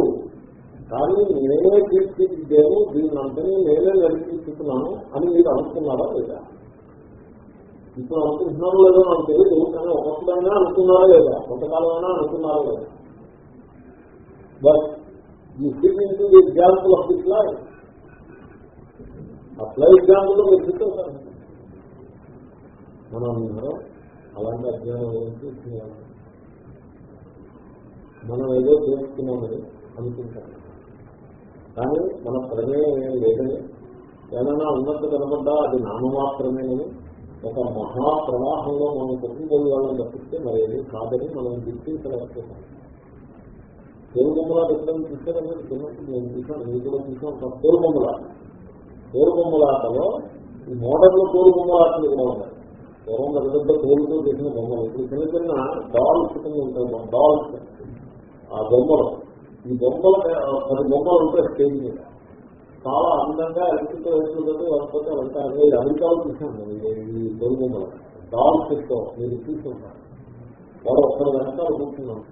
కానీ నేనే తీర్చిదిద్దాను దీన్ని అంతనే నేనే నడిపిస్తున్నాను అని మీరు అనుకున్నారా లేదా? ఇప్పుడు అనుకుంటున్నారో లేదో నాకు తెలియదు కానీ ఒక్కొక్కడైనా అనుకున్నారా లేదా? కొంతకాలమైనా అనుకున్నారా లేదా? బట్ ఈ fit the example of this life అట్లా ఎగ్జాంపుల్ మీరు ఫిట్ అవుతారు మనం అలాంటి అధ్యయనం గురించి మనం ఏదో చేస్తున్నామని అనుకుంటాం. కానీ మన ప్రమేయం ఏం లేదని. ఏమైనా ఉన్నట్టు కనబడ్డా అది నామమాత్రమేనని ఒక మహాప్రవాహంలో మనం కొట్టుకుపోయే వాళ్ళని తప్పిస్తే మరి ఏది కాదని మనం గుర్తించలేకపోతాం తోలుబొమ్మలా ఎప్పుడైనా చూసారంటే చిన్నప్పుడు నేను చూసాను నేను కూడా చూసాను తోలుబొమ్మల తోలుబొమ్మలాటలో ఈ మోడర్న్ తోలుబొమ్మలాటలు కూడా ఉన్నాయి. పూర్వం పెద్ద పెద్ద తోలుతో చేసిన బొమ్మలు. ఇప్పుడు చిన్న చిన్న డాల్స్ కింద ఉంటాయి డాల్స్. ఆ బొమ్మలు ఈ బొమ్మలు పది బొమ్మలు ఉంటాయి స్టేజ్ మీద. చాలా అందంగా ఎలక్ట్రికల్ వేసుకుంటే లేకపోతే అవంతా అదే అమెరికాలో చూసాను ఈ- బొమ్మ బొమ్మలు డాల్స్ ఇస్తూ మీరు చూసుకుంటాను వాడు ఒక్కరు వెనకాల కూర్చున్నాను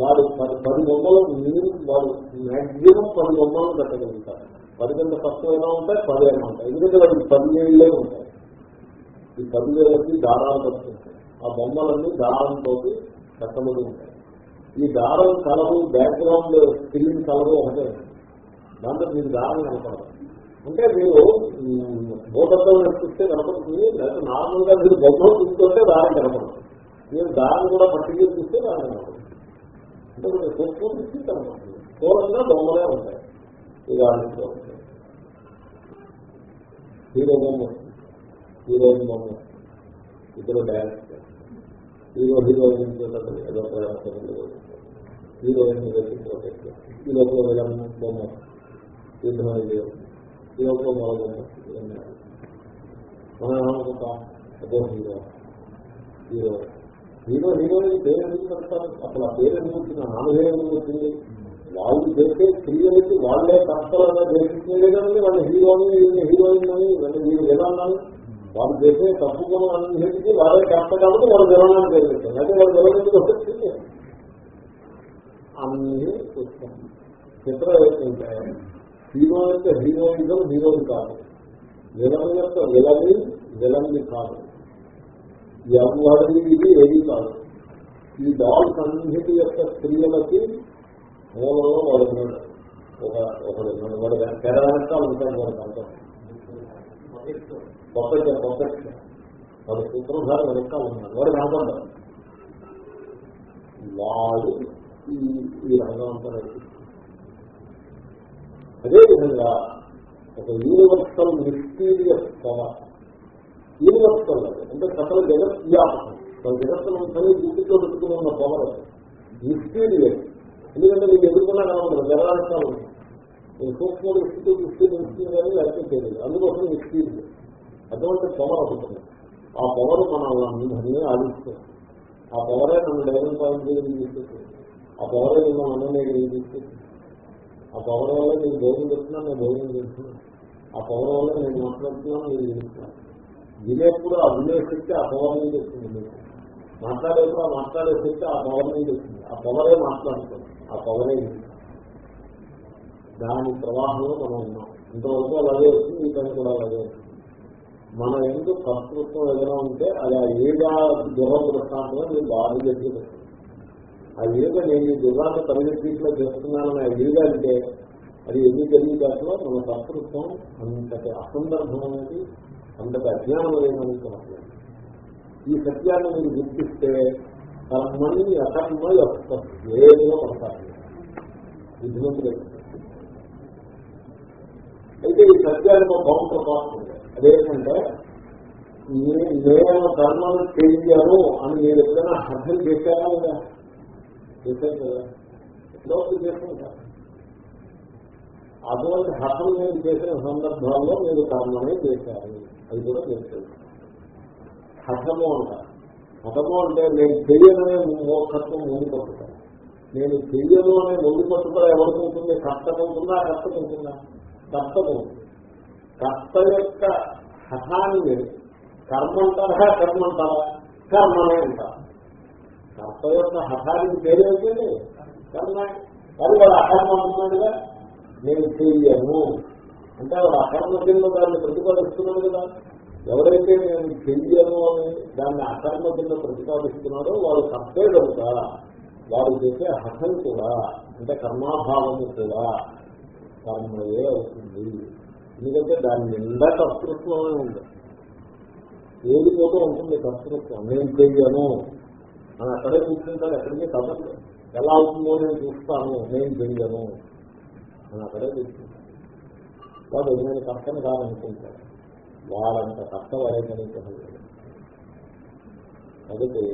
వాడు పది పది బొమ్మలు మీరు వాడు మ్యాక్సిమం పది బొమ్మలు కట్టగలుగుతారు పది కంటే తక్కువ అయినా ఉంటాయి పది అయినా ఉంటాయి. ఎందుకంటే వాడికి పదివేళ్ళే ఉంటాయి. ఈ పదివేలకి దారాలు పడుతుంటాయి ఆ బొమ్మలన్నీ దారంతో కట్టబడి ఉంటాయి. ఈ దారం కలరు బ్యాక్గ్రౌండ్ ఫిలిం కలరు ఒకటే. దాంట్లో మీరు దారం కనపడదు. అంటే మీరు భూతత్వం చూస్తే కనపడుతుంది లేకపోతే నార్మల్గా మీరు బొమ్మలు చూసుకుంటే దారం కనపడదు. మీరు దారం కూడా పట్టికి చూస్తే దారం కనపడుతుంది అంటే మీరు సూక్ష్మం చూస్తే కనపడుతుంది. స్థూలంగా బొమ్మలే ఉంటాయి. ఉదాహరణలో హీరో బొమ్మ హీరోయిన్ బొమ్మ ఇద్దరు డ్యాన్స్ హీరో హీరోయిన్ ఏదో ప్రయాసం హీరోయిన్ ఈ లోపల విలన్ బొమ్మ. యుద్ధం విజయం ఈ లోపల మరో బొమ్మ. ఇవన్నీ మనం ఏమనుకుంటాం అదో హీరో. హీరో. హీరో హీరోయిన్ పేరు ఎందుకు పెడతారు? అసలు ఆ పేరు ఎందుకు వచ్చింది? ఆ నాలుగు ఎందుకు వచ్చింది? వాళ్ళు చేసే క్రియలకి వాళ్ళే కష్టంగా చేసింది. లేదండి వాళ్ళ హీరోని వీళ్ళని హీరోయిన్ అని వీళ్ళని వీళ్ళు విధానాన్ని వాళ్ళు చేసే తప్పు పనులన్నింటికి వాళ్ళే కష్టం కాబట్టి వాళ్ళు విధానాన్ని చేసేస్తారు అయితే వాళ్ళు విధానం వచ్చింది అన్ని చూస్తాం చిత్రం ఏంటంటే హీరో యొక్క హీరోయిజం హీరోని కాదు. విలన్ యొక్క విలని విలన్ని కాదు. ఎవరిది ఇది ఏది కాదు. ఈ డాల్స్ అన్నిటి యొక్క స్త్రీలకి మూలంలో వాడున్నాడు ఒక ఒకడు వాడు తెర ఉంటాడు వాడు కంటే కొత్త కొత్త వాడు సూత్రధార వెనక ఉన్నాడు. వాడు కనపడ్డాడు వాడు ఈ ఈ రంగం అంతా అదేవిధంగా ఒక యూనివర్సల్ మిస్టీరియస్ కళ యూనివర్సల్ అంటే సకల జగత్ వ్యాపకం. మన జగత్తులంతని గుర్తుతో పెట్టుకుని ఉన్న పవర్ మిస్టీరియస్ ఎందుకంటే మీకు ఎదుర్కొన్నా కనబడదు జగరాష్ట్రాలు నేను సూక్ష్మ దృష్టితో దృష్టి దృష్టి కానీ లేకపోతే తెలియదు. అందుకోసం మిస్టీరియస్ అటువంటి పవర్ అవుతుంది ఆ పవర్ మన అందరినీ ఆదిస్తుంది ఆ పవరే నన్ను డైనింగ్ పాయింట్ దగ్గర తీసుకొచ్చింది ఆ పవర్ నిన్న మనల్ని తీసుకొచ్చింది ఆ పవర్ వల్ల నేను భోజనం చేస్తున్నాను నేను భోజనం చేస్తున్నాను. ఆ పవర్ వల్ల నేను మాట్లాడుతున్నాను నేను చేస్తున్నాను. వినేప్పుడు ఆ వినే శక్తి ఆ పవర్ నుంచి వస్తుంది మీకు. మాట్లాడేప్పుడు ఆ మాట్లాడే శక్తి ఆ పవర్ నుంచి వస్తుంది. ఆ పవరే మాట్లాడుతుంది. ఆ పవరే దాని ప్రవాహంలో మనం ఉన్నాం. ఇంతవరకు అలాగే వస్తుంది ఈ పని కూడా అలాగే వస్తుంది. మన ఎందుకు కర్తృత్వం ఏదైనా ఉంటే అది ఆ ఏగా దురదృష్టాంతంగా మీరు బాగా చెప్పి ఆ ఏగ నేను ఈ దుర్గాన్ని పరిగెత్తిలో చేస్తున్నానని ఆ ఏగా అంటే అది ఎన్ని తెలియదాట్లో మన సంస్కృతం అంతటి అసందర్భం అనేది అంతటి అజ్ఞానం లేదని ఈ సత్యాన్ని మీరు గుర్తిస్తే కర్మని అకర్మ యొక్క ఏదో పడతారు. బుద్ధిమంతులు అయితే ఈ సత్యానికి ఒక కౌంటర్ పార్ట్ అదేంటంటే నేను కర్మను చెయ్యను అని నేను ఎప్పుడైనా అర్థం చేశానా లేదా కదా లోపు చేసుకుంటా అటువంటి హఠం నేను చేసిన సందర్భాల్లో మీరు కర్మనే చేశారు అది కూడా చేశారు హఠము అంటారు హఠము అంటే నేను చెయ్యననే మోక్షత్వం ముందు పట్టుతాను నేను చెయ్యను అనే ముందు పట్టుదల ఎవరికి ఉంటుంది కష్టం ఉంటుందా కష్టం ఉంటుందా కష్టం కర్త యొక్క హఠాన్ని కర్మ అంటారా? కర్మ అంటారా? కర్మనే ఉంటారు కర్త యొక్క హఠానికి పేరేంటండి కర్మ. కానీ వాడు అకర్మ అంటున్నాడుగా. నేను చెయ్యను. అంటే వాడు అకర్మ కింద దాన్ని ప్రతిపాదిస్తున్నాడు కదా. ఎవరైతే నేను చెయ్యను అని దాన్ని అకర్మ కింద ప్రతిపాదిస్తున్నాడో వాడు కర్తే కనుక. వాడు చేసే హఠం కూడా అంటే కర్మాభావము కూడా కర్మయే అవుతుంది. ఎందుకంటే దాని నిండా కర్తృత్వమే ఉంది. ఏది పోతూ ఉంటుంది కర్తృత్వం నేను చెయ్యను. అని అక్కడే కూర్చుంటాడు ఎక్కడికి కదలదు ఎలా అవుతుందో నేను చూస్తాను నేను చెయ్యను. అని అక్కడే కూర్చుంటాను వాడు నేను కష్టం కాదనుకుంటాను వాళ్ళంత కష్టం వరేకనించలేదు కాబట్టి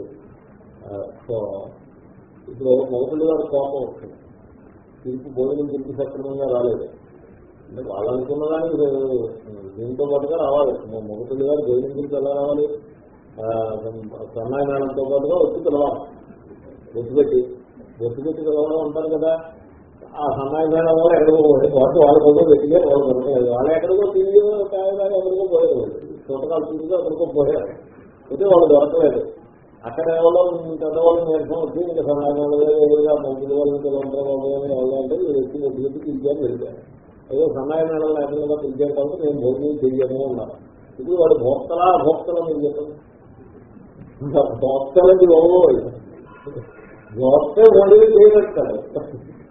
సో ఇప్పుడు మొదటి వాడు కోపం వస్తుంది. తిరిగి భోజనం తిరిగి సక్రమంగా రాలేదు. అంటే వాళ్ళు అనుకున్న దానికి దీంతో పాటుగా రావాలి. మొదటి గారు భోజనం తిరిగి ఎలా రావాలి? సన్నాయి మేళంతో పాటుగా ఒత్తి పిలవాలి బొట్టుపెట్టి బొట్టుపెట్టి పిలవడం అంటారు కదా. ఆ సన్నాయి మేళం వాళ్ళు ఎక్కడికో పోయి వాటి వాళ్ళ కోసం పెట్టిగా వాళ్ళు దొరకలేదు వాళ్ళు ఎక్కడికో తిరిగి కాయదాకా ఎక్కడికో పోయారు. చూటకాలు తిరిగి ఎక్కడికో పోయారు. అయితే వాళ్ళు దొరకలేదు. అక్కడ ఎవరో పెద్దవాళ్ళు నేర్చుకుని వచ్చి ఇంకా సన్నాయిగా మంచి వాళ్ళు పిల్లలంటారు ఎవరంటే మీరు వచ్చి ఒడ్డు పెట్టి తిరిగారు వెళ్ళారు ఏదో సన్నాయి మేడం లేకుండా తిరిగారు కాబట్టి నేను భోజనం చెయ్యను ఉన్నారు ఇప్పుడు వాడు భోక్తలా భోక్తలా మీరు చెప్పండి. భోక్తలకి బాగోదు భోక్త భోజనం చేయగలుగుతారు.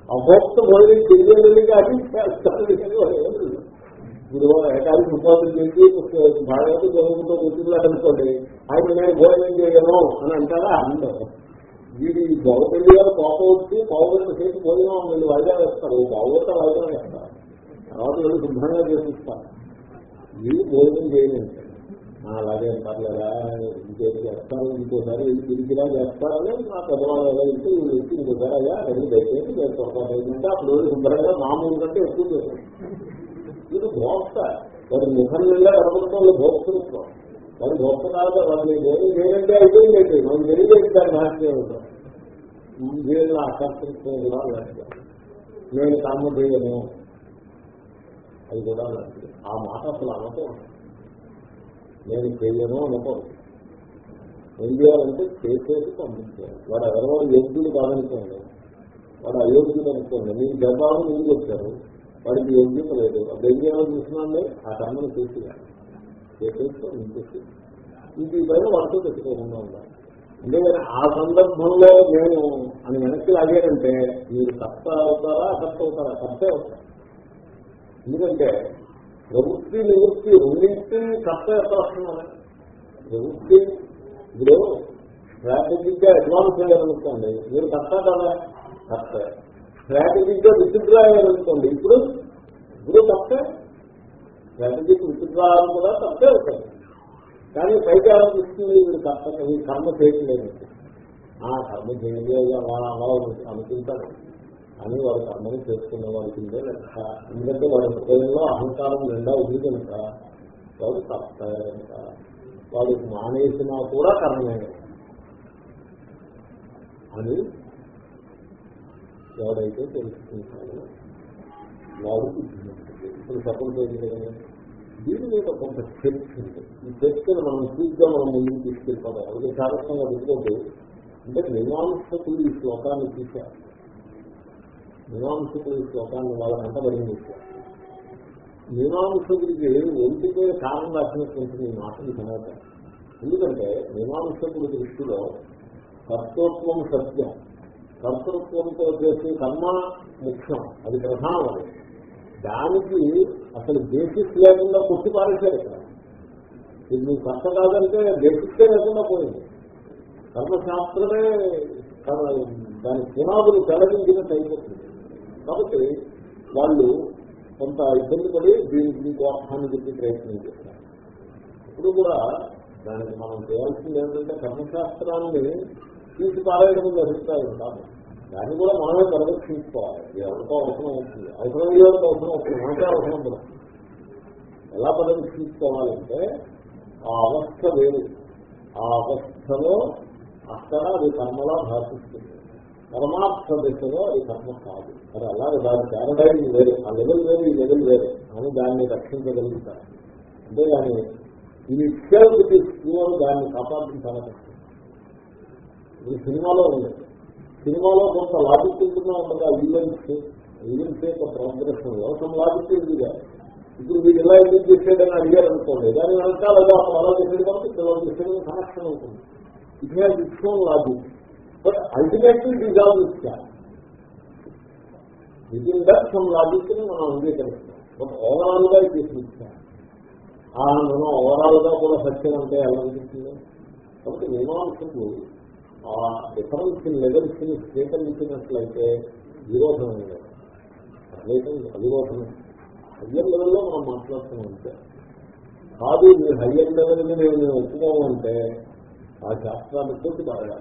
అభోక్త భోజనం చెయ్యడానికి అది చేస్తాడు ఇప్పుడు ఏకాది ఉపాధి చేసి భాగవతం చదువుకుంటూ కూర్చున్నాడు ఆయన నేను భోజనం చేయగలను అని అంటారా? అంటారు వీడి భగవతి గారు కోపం వచ్చి పావుగంట చేసి భోజనం వీళ్ళు వాయిదా వేస్తారు పావుగంట వాయిదా వేస్తారు తర్వాత వీళ్ళు శుభ్రంగా చేసిస్తారు వీళ్ళు భోజనం చేయలేదు అలాగే పర్లేదా? ఇంకేది చేస్తారు? ఇంకోసారి ఇది తిరిగిలా చేస్తారని నా పెద్దవాళ్ళు ఎలా వెళ్తే వీళ్ళు ఇంకోసారి అయ్యా రెండు దయచేసి నేను అప్పుడు శుభ్రంగా మామూలు కంటే ఎక్కువ చేస్తారు. ఇది భోక్త. వాడి ముఖం నిండా కనపడటం భోక్తృత్వం వాడి భోక్త కాదు వాళ్ళు నేను నేనంటే అయిపోయింది. అయితే మనం తెలియజేస్తారు మహత్యం వీళ్ళ అకర్తృత్వం కూడా అలాంటిది. నేను కామ చేయను అది కూడా అలాంటిది. ఆ మాట అసలు అనకూడదు నేను చేయను అనకూడదు ఏం చేయాలంటే చేసేది పంపించాలి వాడు ఎవరో యోగ్యులు కాదనుకోండి. వాడు అయోగ్యులు అనుకోండి. మీరు జవాబు మీరు వచ్చారు. వాడికి యోగ్యత లేదు. అది ఏం చేయాలో చూస్తున్నాండి? ఆ కర్మను చేసేయాలి. చేసేస్తూ ఇంకేసి ఇది పైన వాటితో పెట్టుకోకుండా ఉండాలి. అంతేగాని ఆ సందర్భంలో నేను అని వెనక్కి లాగారంటే మీరు కర్త అవుతారా? అకర్త అవుతారా? కర్తే అవుతారు. ఎందుకంటే ప్రవృత్తి నివృత్తి రెండింటినీ కర్త యొక్క ప్రవృత్తి ఇప్పుడు స్ట్రాటజిక్గా అడ్వాన్స్ అయ్యారనుకోండి మీరు కర్త కదా? కర్త స్ట్రాటజిక్గా విత్డ్రా అయ్యారనుకోండి ఇప్పుడు ఇప్పుడు తప్పే. స్ట్రాటజిక్ విత్డ్రా కూడా తప్పే అవుతుంది కానీ పైకి ఆలోచిస్తుంది మీరు కర్త ఈ కర్మ చేయట్లేదు. ఆ కర్మ చేయలేదు అలా అలా అనుకుంటాడు అని వాడు కర్మను చేసుకున్న వాడికి లెక్క. ఎందుకంటే వాళ్ళ హృదయంలో అహంకారం నిండా ఉంది కనుక వాడు కర్త కనుక వాడు మానేసినా కూడా కర్మే. అని ఎవరైతే తెలుసుకుంటారో వాడు ఇప్పుడు సపోర్ట్ అయింది కదా దీని మీద కొంత చర్చ ఉంది. ఈ చర్చను మనం పూర్తిగా మనం ముందుకు తీసుకెళ్ళిపోతాం అది జాగ్రత్తగా పెట్టుకోదు అంటే మీమాంసకులు ఈ శ్లోకాన్ని చూశారు. మీమాంసకులు ఈ శ్లోకాన్ని వాళ్ళ వెంటబడి చూశారు మీమాంసకుడికి ఒంటికే కారణం రాసినట్టు ఉంటుంది ఈ మాటలు సమాచారం ఎందుకంటే మీమాంసకుడి దృష్టిలో కర్తృత్వం సత్యం. కర్తృత్వంతో చేసే కర్మ ముఖ్యం. అది ప్రధానం అది దానికి అసలు బేసిస్ లేకుండా కొట్టి పారేశారు ఇక్కడ. ఇది నువ్వు కర్త కాదంటే బేసిక్సే లేకుండా పోయింది. కర్మశాస్త్రమే దాని పునాదులు తెలగించినట్టు అయిపోతుంది. కాబట్టి వాళ్ళు కొంత ఇబ్బంది పడి దీనికి మీకు అర్థాన్ని చెప్పి ప్రయత్నం చేస్తారు. ఇప్పుడు కూడా దానికి మనం చేయాల్సింది ఏంటంటే కర్మశాస్త్రాన్ని తీసి పారేయడం అభిప్రాయం కాదు. దాన్ని కూడా మనమే పరిరక్షించుకోవాలి. ఇది ఎవరికో అవసరం అవుతుంది. అవసరం లేదంటే అవసరం అవుతుంది. మనకే అవసరం పడుతుంది ఎలా పరిరక్షించుకోవాలంటే ఆ అవస్థ వేరు. ఆ అవస్థలో అక్కడ అది కర్మలా భాషిస్తుంది. పరమార్థ దశలో అది కర్మ కాదు. మరి అలాగే దాని పారడైజ్ వేరు. ఆ లెవెల్ వేరు ఈ లెవెల్ వేరు. అని దాన్ని రక్షించగలుగుతారు. అంతేగాని ఇది ఇచ్చేది ప్యూర్ దాన్ని కాపాడించాలి కష్టం ఇది సినిమాలో ఉంది. సినిమాలో కొంత లాజిక్ ఉంటుందా ఉండగా ఈవెంట్స్ ఈవెంట్స్ యొక్క ప్రోగ్రెషన్లో కొంత లాజిక్ ఉంది ఇప్పుడు మీరు ఇలా ఎందుకు చేసేదని అడిగారు అనుకోండి. దాని వెనకాల అలా చేసేది కాబట్టి పిల్లలు చేసేది కనెక్షన్ ఉంటుంది it has its own logic but ultimately dissolve ఇచ్చారు విదిన్ దట్ సమ్ లాజిక్ని మనం అంగీకరిస్తాం. బట్ ఓవరాల్గా చేసి ఇచ్చారు ఆ మనం ఓవరాల్గా కూడా సత్యం అంటే ఎలా అనిపిస్తుంది? కాబట్టి మీమాంసకు ఆ డిఫరెన్స్ లెవెల్స్ని స్వీకరించినట్లయితే విరోధమే అవిరోధమే. హయ్యర్ లెవెల్లో మనం మాట్లాడుతున్నాం అంటే కాదు మీరు హయ్యర్ లెవెల్ని నేను ఒప్పుకోమంటే ఆ శాస్త్రాన్ని తోటి బాగా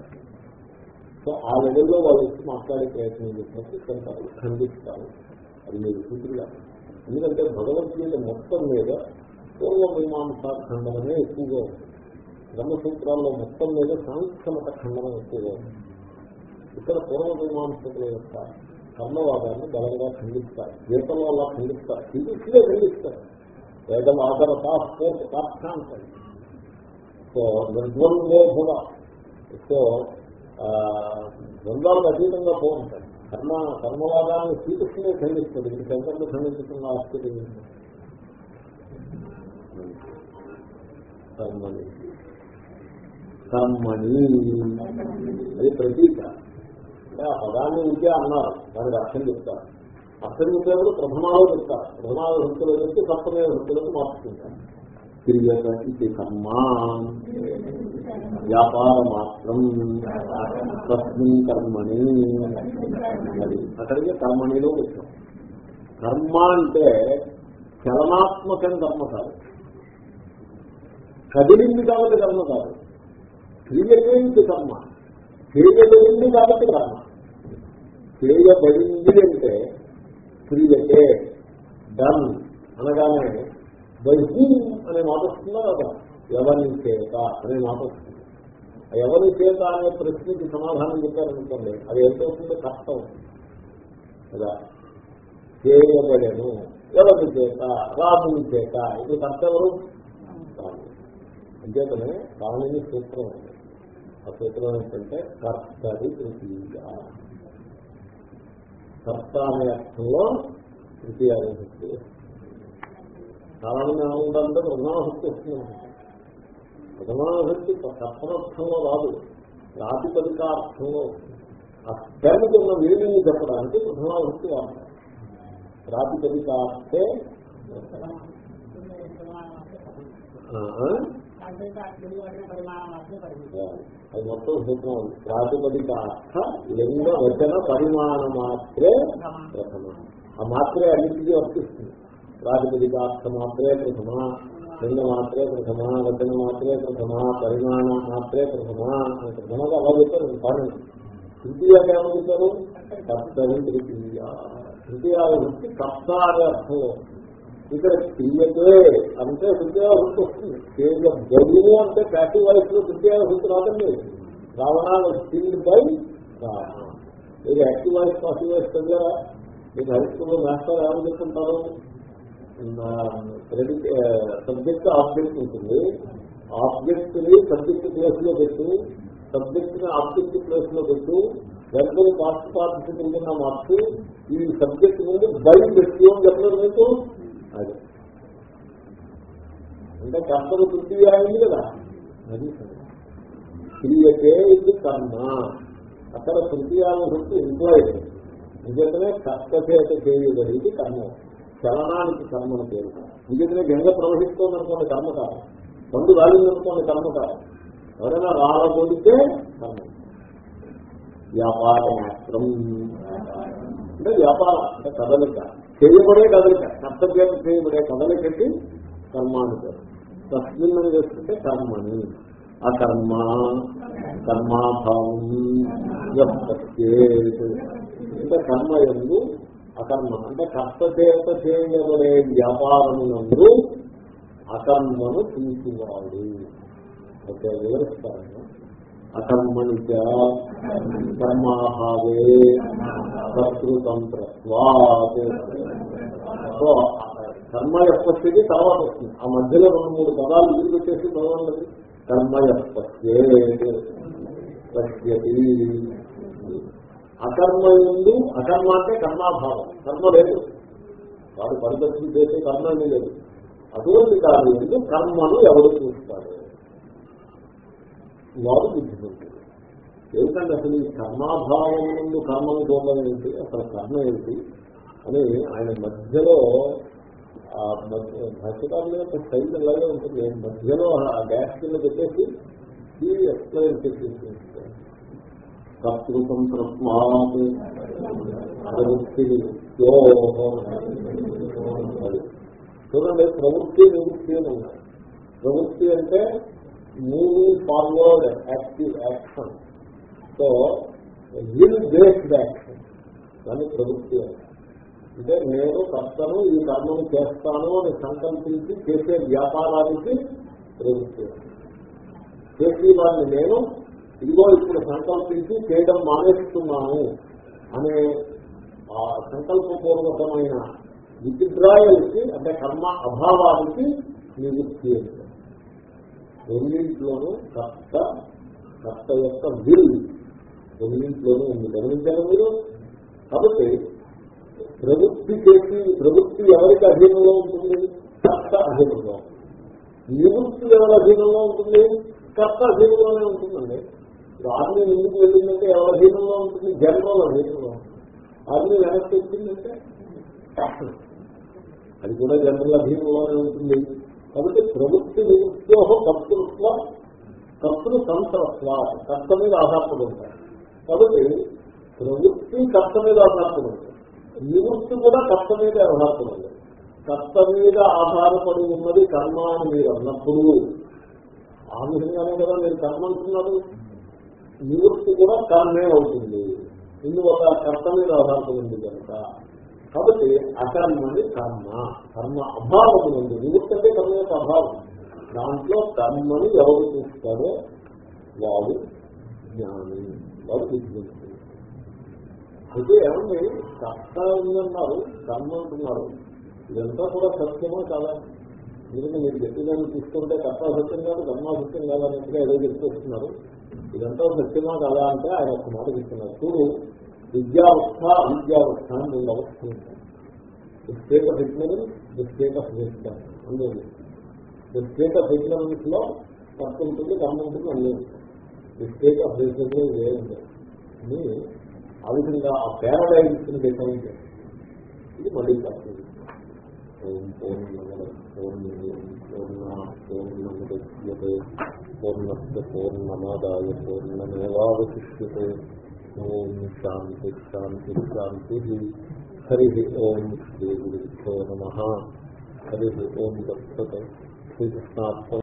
సో ఆ లెవెల్లో వాళ్ళు వచ్చి మాట్లాడే ప్రయత్నం చేసినప్పుడు కొంటారు ఖండిస్తారు. అది మీరు సూచనగా ఎందుకంటే భగవద్గీత మొత్తం మీద పూర్వమీమాంస ఖండనమే ఎక్కువగా ఉంది. బ్రహ్మసూత్రాల్లో మొత్తం మీద సాంఖ్యమత ఖండనం ఎక్కువగా ఉంది. ఇక్కడ పూర్వమీమాంసకుల యొక్క కర్మవాదాన్ని బలంగా ఖండిస్తారు. గీతంలో అలా ఖండిస్తారు. ఫిజిక్స్లో ఖండిస్తారు. వేదం ఆధారత స్పోర్ట్ పాఠాంతం సో నిర్ద్వంద్వో భూమ సో ద్వంద్వాలకు అతీతంగా పోతుంటాయి కర్మ కర్మవాదాన్ని శ్రీకృష్ణుడే ఖండిస్తుంది ఇది శంకర్లు ఖండించుకున్న ఆశ్చర్యం ఏంటి? కర్మని. కర్మని. అది ప్రతీక. అంటే ఆ పదాన్ని ఉంటే అన్నారు. దానికి అర్థం చెప్తారు. అర్థం చెప్పేప్పుడు ప్రథమాలు చెప్తారు. ప్రథమాలు వృత్తులు చెప్తే సప్తమే వృత్తులకు మార్చుకుంటారు. క్రియత ఇది కర్మ వ్యాపార మాత్రం తస్మిన్ కర్మని అది అక్కడికి కర్మణిలో వచ్చాం కర్మ అంటే చలనాత్మకం కర్మ కాదు. కదిలింది కాబట్టి కర్మ కాదు. క్రియలేంది కర్మ? చేయబడింది కాబట్టి కర్మ. చేయబడింది అంటే క్రియతే డన్ అనగానే బై అనే మాట వస్తుందా కదా ఎవరి చేత అనే మాట వస్తుంది. ఎవరి చేత అనే ప్రశ్నకి సమాధానం చెప్పారనుకోండి అది ఎంత వస్తుందో కష్టం. కదా? చేయబడను. ఎవరి చేత? రాముని చేత. ఇది కర్త ఎవరు? అంచేతనే రాముని సూత్రం ఉంది ఆ సూత్రం ఏంటంటే కర్తది తృతీయ. కర్త అనే అర్థంలో తృతీయ చాలా మంది ఏమంటారంటే ప్రధానశక్తి వస్తుంది ప్రధానశక్తి కర్తనర్థంలో రాదు. ప్రాతిపదికార్థంలో వస్తుంది ఆ స్పెల్కి ఉన్న వీడిని చెప్పడానికి ప్రధానశక్తి వాడతారు. ప్రాతిపదిక అర్థే అది మొత్తం సూత్రం. ప్రాతిపదిక అర్థ లింగ వచన పరిమాణ మాత్రే ప్రథమ. ఆ మాత్రే అన్నింటికీ వర్తిస్తుంది. ప్రాతిపదికార్థ మాత్రే ప్రథమ లింగ మాత్రే ప్రథమ వచన మాత్రే ప్రథమ పరిమాణ మాత్రే ప్రథమ అని ప్రథమగా అలా చెప్పారు. కానీ తృతీయాగా ఏమని చెప్పారు. కర్తవ్యం తృతీయ. తృతీయాల వృత్తి కర్త అనే అర్థంలో ఇక్కడ క్రియతే అంటే తృతీయ వృత్తి వస్తుంది. కేవలం బదులు అంటే ప్యాసివ్ వైఫ్లో తృతీయాల వృత్తి రాదండి. రావణాలు స్టిల్ బై రావణ ఇది యాక్టివ్ వైఫ్ పాసివ్ వాయిస్ చదివారా? మీకు హై స్కూల్లో మాస్టర్ ఏమని చెప్తుంటారు సబ్జెక్ట్ ఆబ్జెక్ట్ ఉంటుంది. ఆబ్జెక్ట్ని సబ్జెక్ట్ ప్లేస్లో పెట్టు. సబ్జెక్ట్ని ఆబ్జెక్ట్ ప్లేస్లో పెట్టు. వెంటనే పాస్ట్ పార్టిసిపల్ కింద మార్చి. ఈ సబ్జెక్ట్ నుండి బయట పెట్టి అని చెప్పలేదు మీకు? అదే. అంటే కర్తలు తృతీయ అయింది కదా? అది క్రియతే ఇది కర్మ. అక్కడ తృతీయానుభక్తి ఇంప్లాయ్. నిజంగానే కర్త చేత చేయబడి కర్మ. చలనానికి కర్మను పేరు. ఎందుకంటే గంగ ప్రవహిస్తోంది అనుకోండి కర్మ కాదు. పండు రాలింది అనుకోండి కర్మ కాదు. ఎవరైనా రాలగొడితే కర్మ. వ్యాపార మాత్రం అంటే వ్యాపారం అంటే కదలిక. చేయబడే కదలిక కర్తవ్యం చేయబడే కదలికకి కర్మాను పేరు. తస్మిన్ చేసుకుంటే కర్మని. ఆ కర్మ కర్మాభావం వ్యపత్యేత్. అంటే కర్మ ఎందు అకర్మ అంటే కర్త చేత చేయబడే వ్యాపారమునందు అకర్మను తీసివాడు ఓకే వివరిస్తాను. అకర్మణి చ కర్మాభావే కర్తృతంత్రత్వాత్ సో కర్మ యొక్క స్థితి తర్వాత వస్తుంది. ఆ మధ్యలో రెండు మూడు పదాలు ఇల్లు పెట్టేసి చదవండి. కర్మ యొక్క అకర్మ ఎందు అకర్మ అంటే కర్మాభావం. కర్మ లేదు. వాడు పరిదర్శన చేసే కర్మ ఏమీ లేదు. అటువంటి కాదు ఎందుకు కర్మను ఎవరు చూస్తారు? వాడు బుద్ధిమంతుడు. ఏమిటంటే అసలు ఈ కర్మాభావం ముందు కర్మను చూడడం ఏంటి? అసలు కర్మ ఏంటి? అని ఆయన మధ్యలో ఆ మధ్య- భాష్యకారుల యొక్క శైలి అలాగే ఉంటుంది. మధ్యలో ఆ గ్యాస్ కింద పెట్టేసి ఎక్స్ప్లెయిన్ చేసేసి కర్తృతంత్రత్వాత్ ప్రవృత్తి అది. చూడండి ప్రవృత్తి నివృత్తి అని ఉన్నాయి ప్రవృత్తి అంటే moving forward active action. So will based action. దాన్ని ప్రవృత్తి అంటే నేను కర్తను ఈ కర్మను చేస్తాను అని సంకల్పించి చేసే వ్యాపారానికి ప్రవృత్తి చేసి వాడిని నేను ఇదిగో ఇప్పుడు సంకల్పించి చేయడం మానేస్తున్నాను అనే సంకల్పపూర్వకమైన విత్డ్రాయల్కి అంటే కర్మ అభావానికి నివృత్తి రెండింట్లోనూ కర్త కర్త యొక్క విల్ రెండింట్లోనూ ఉంది. గమనించారు మీరు? కాబట్టి ప్రవృత్తి చేసి ప్రవృత్తి ఎవరికి అధీనంలో ఉంటుంది? కర్త అధీనంలో. ఉంటుంది. నివృత్తి ఎవరి అధీనంలో ఉంటుంది? కర్త అధీనంలోనే ఉంటుందండి. ఆర్మీ ఎందుకు వెళ్ళిందంటే ఎవరి అధీనంలో ఉంటుంది? జనరల్ అధీనంలో ఉంటుంది. ఆర్మీ వెనక్కి వచ్చిందంటే అది కూడా జనరల్ అధీనంలోనే ఉంటుంది. కాబట్టి ప్రవృత్తి నివృత్తో కర్తృత్వ కర్తృ సంతత్వ కర్త మీద ఆధారపడి ఉంటాయి. కాబట్టి ప్రవృత్తి కర్త మీద ఆధారపడి ఉంటుంది. నివృత్తి కూడా కర్త మీద ఆధారపడి ఉంది కర్త మీద ఆధారపడి ఉన్నది కర్మ అని మీరు అన్నప్పుడు. ఆ విధంగానే కదా మీరు కర్మ అంటున్నారు. నివృత్తి కూడా కర్మే అవుతుంది. ఇందువల్ల కర్త మీద ఆధారపడింది కనుక. కాబట్టి అకర్మని కర్మ కర్మ అభావం ఉంది. నివృత్తి అంటే కర్మ యొక్క అభావం. దాంట్లో కర్మని ఎవరు చూస్తారో వాడు జ్ఞాని వాడు అయితే ఏమండి? కర్త ఉందన్నారు కర్మ అంటున్నారు. ఇదంతా కూడా సత్యమో కాదా? ఎందుకంటే మీరు చెప్పేదాన్ని తీసుకుంటే కర్త సత్యం కాదు కర్మ సత్యం కాదన్నట్టుగా ఏదో చెప్తూస్తున్నారు ఇదంతా సత్యమా కదా అంటే ఆయన ఒక మాట చెప్తున్నారు. చూడు విద్యావస్థ అవిద్యావస్థ అని రెండు అవస్థలు ఉంటాయి. The state of ignorance the state of విజ్ఞానం అందులో ది స్టేట్ ఆఫ్ ఇగ్నరెన్స్లో తప్పు ఉంటుంది కర్మ ఉంటుంది అన్నీ ఉంటాయి. ది స్టేట్ ఆఫ్ విజ్ఞానం ఏముంది అని ఆ విధంగా ఆ పారాడైమ్స్ని డిఫైన్ చేస్తారు ఇది మళ్ళీ తప్పు. ఓం పూర్ణమద పూర్ణమిదం పూర్ణ పూర్ణముద్యతే. పూర్ణస్ పూర్ణమాదాయ పూర్ణమేవావశిష్యతే. ఓం శాంతి శాంతి శాంతి. హరి ఓం శ్రీ గురుభ్యో నమ. హరి ఓం దత్త శ్రీకృష్ణాత్మ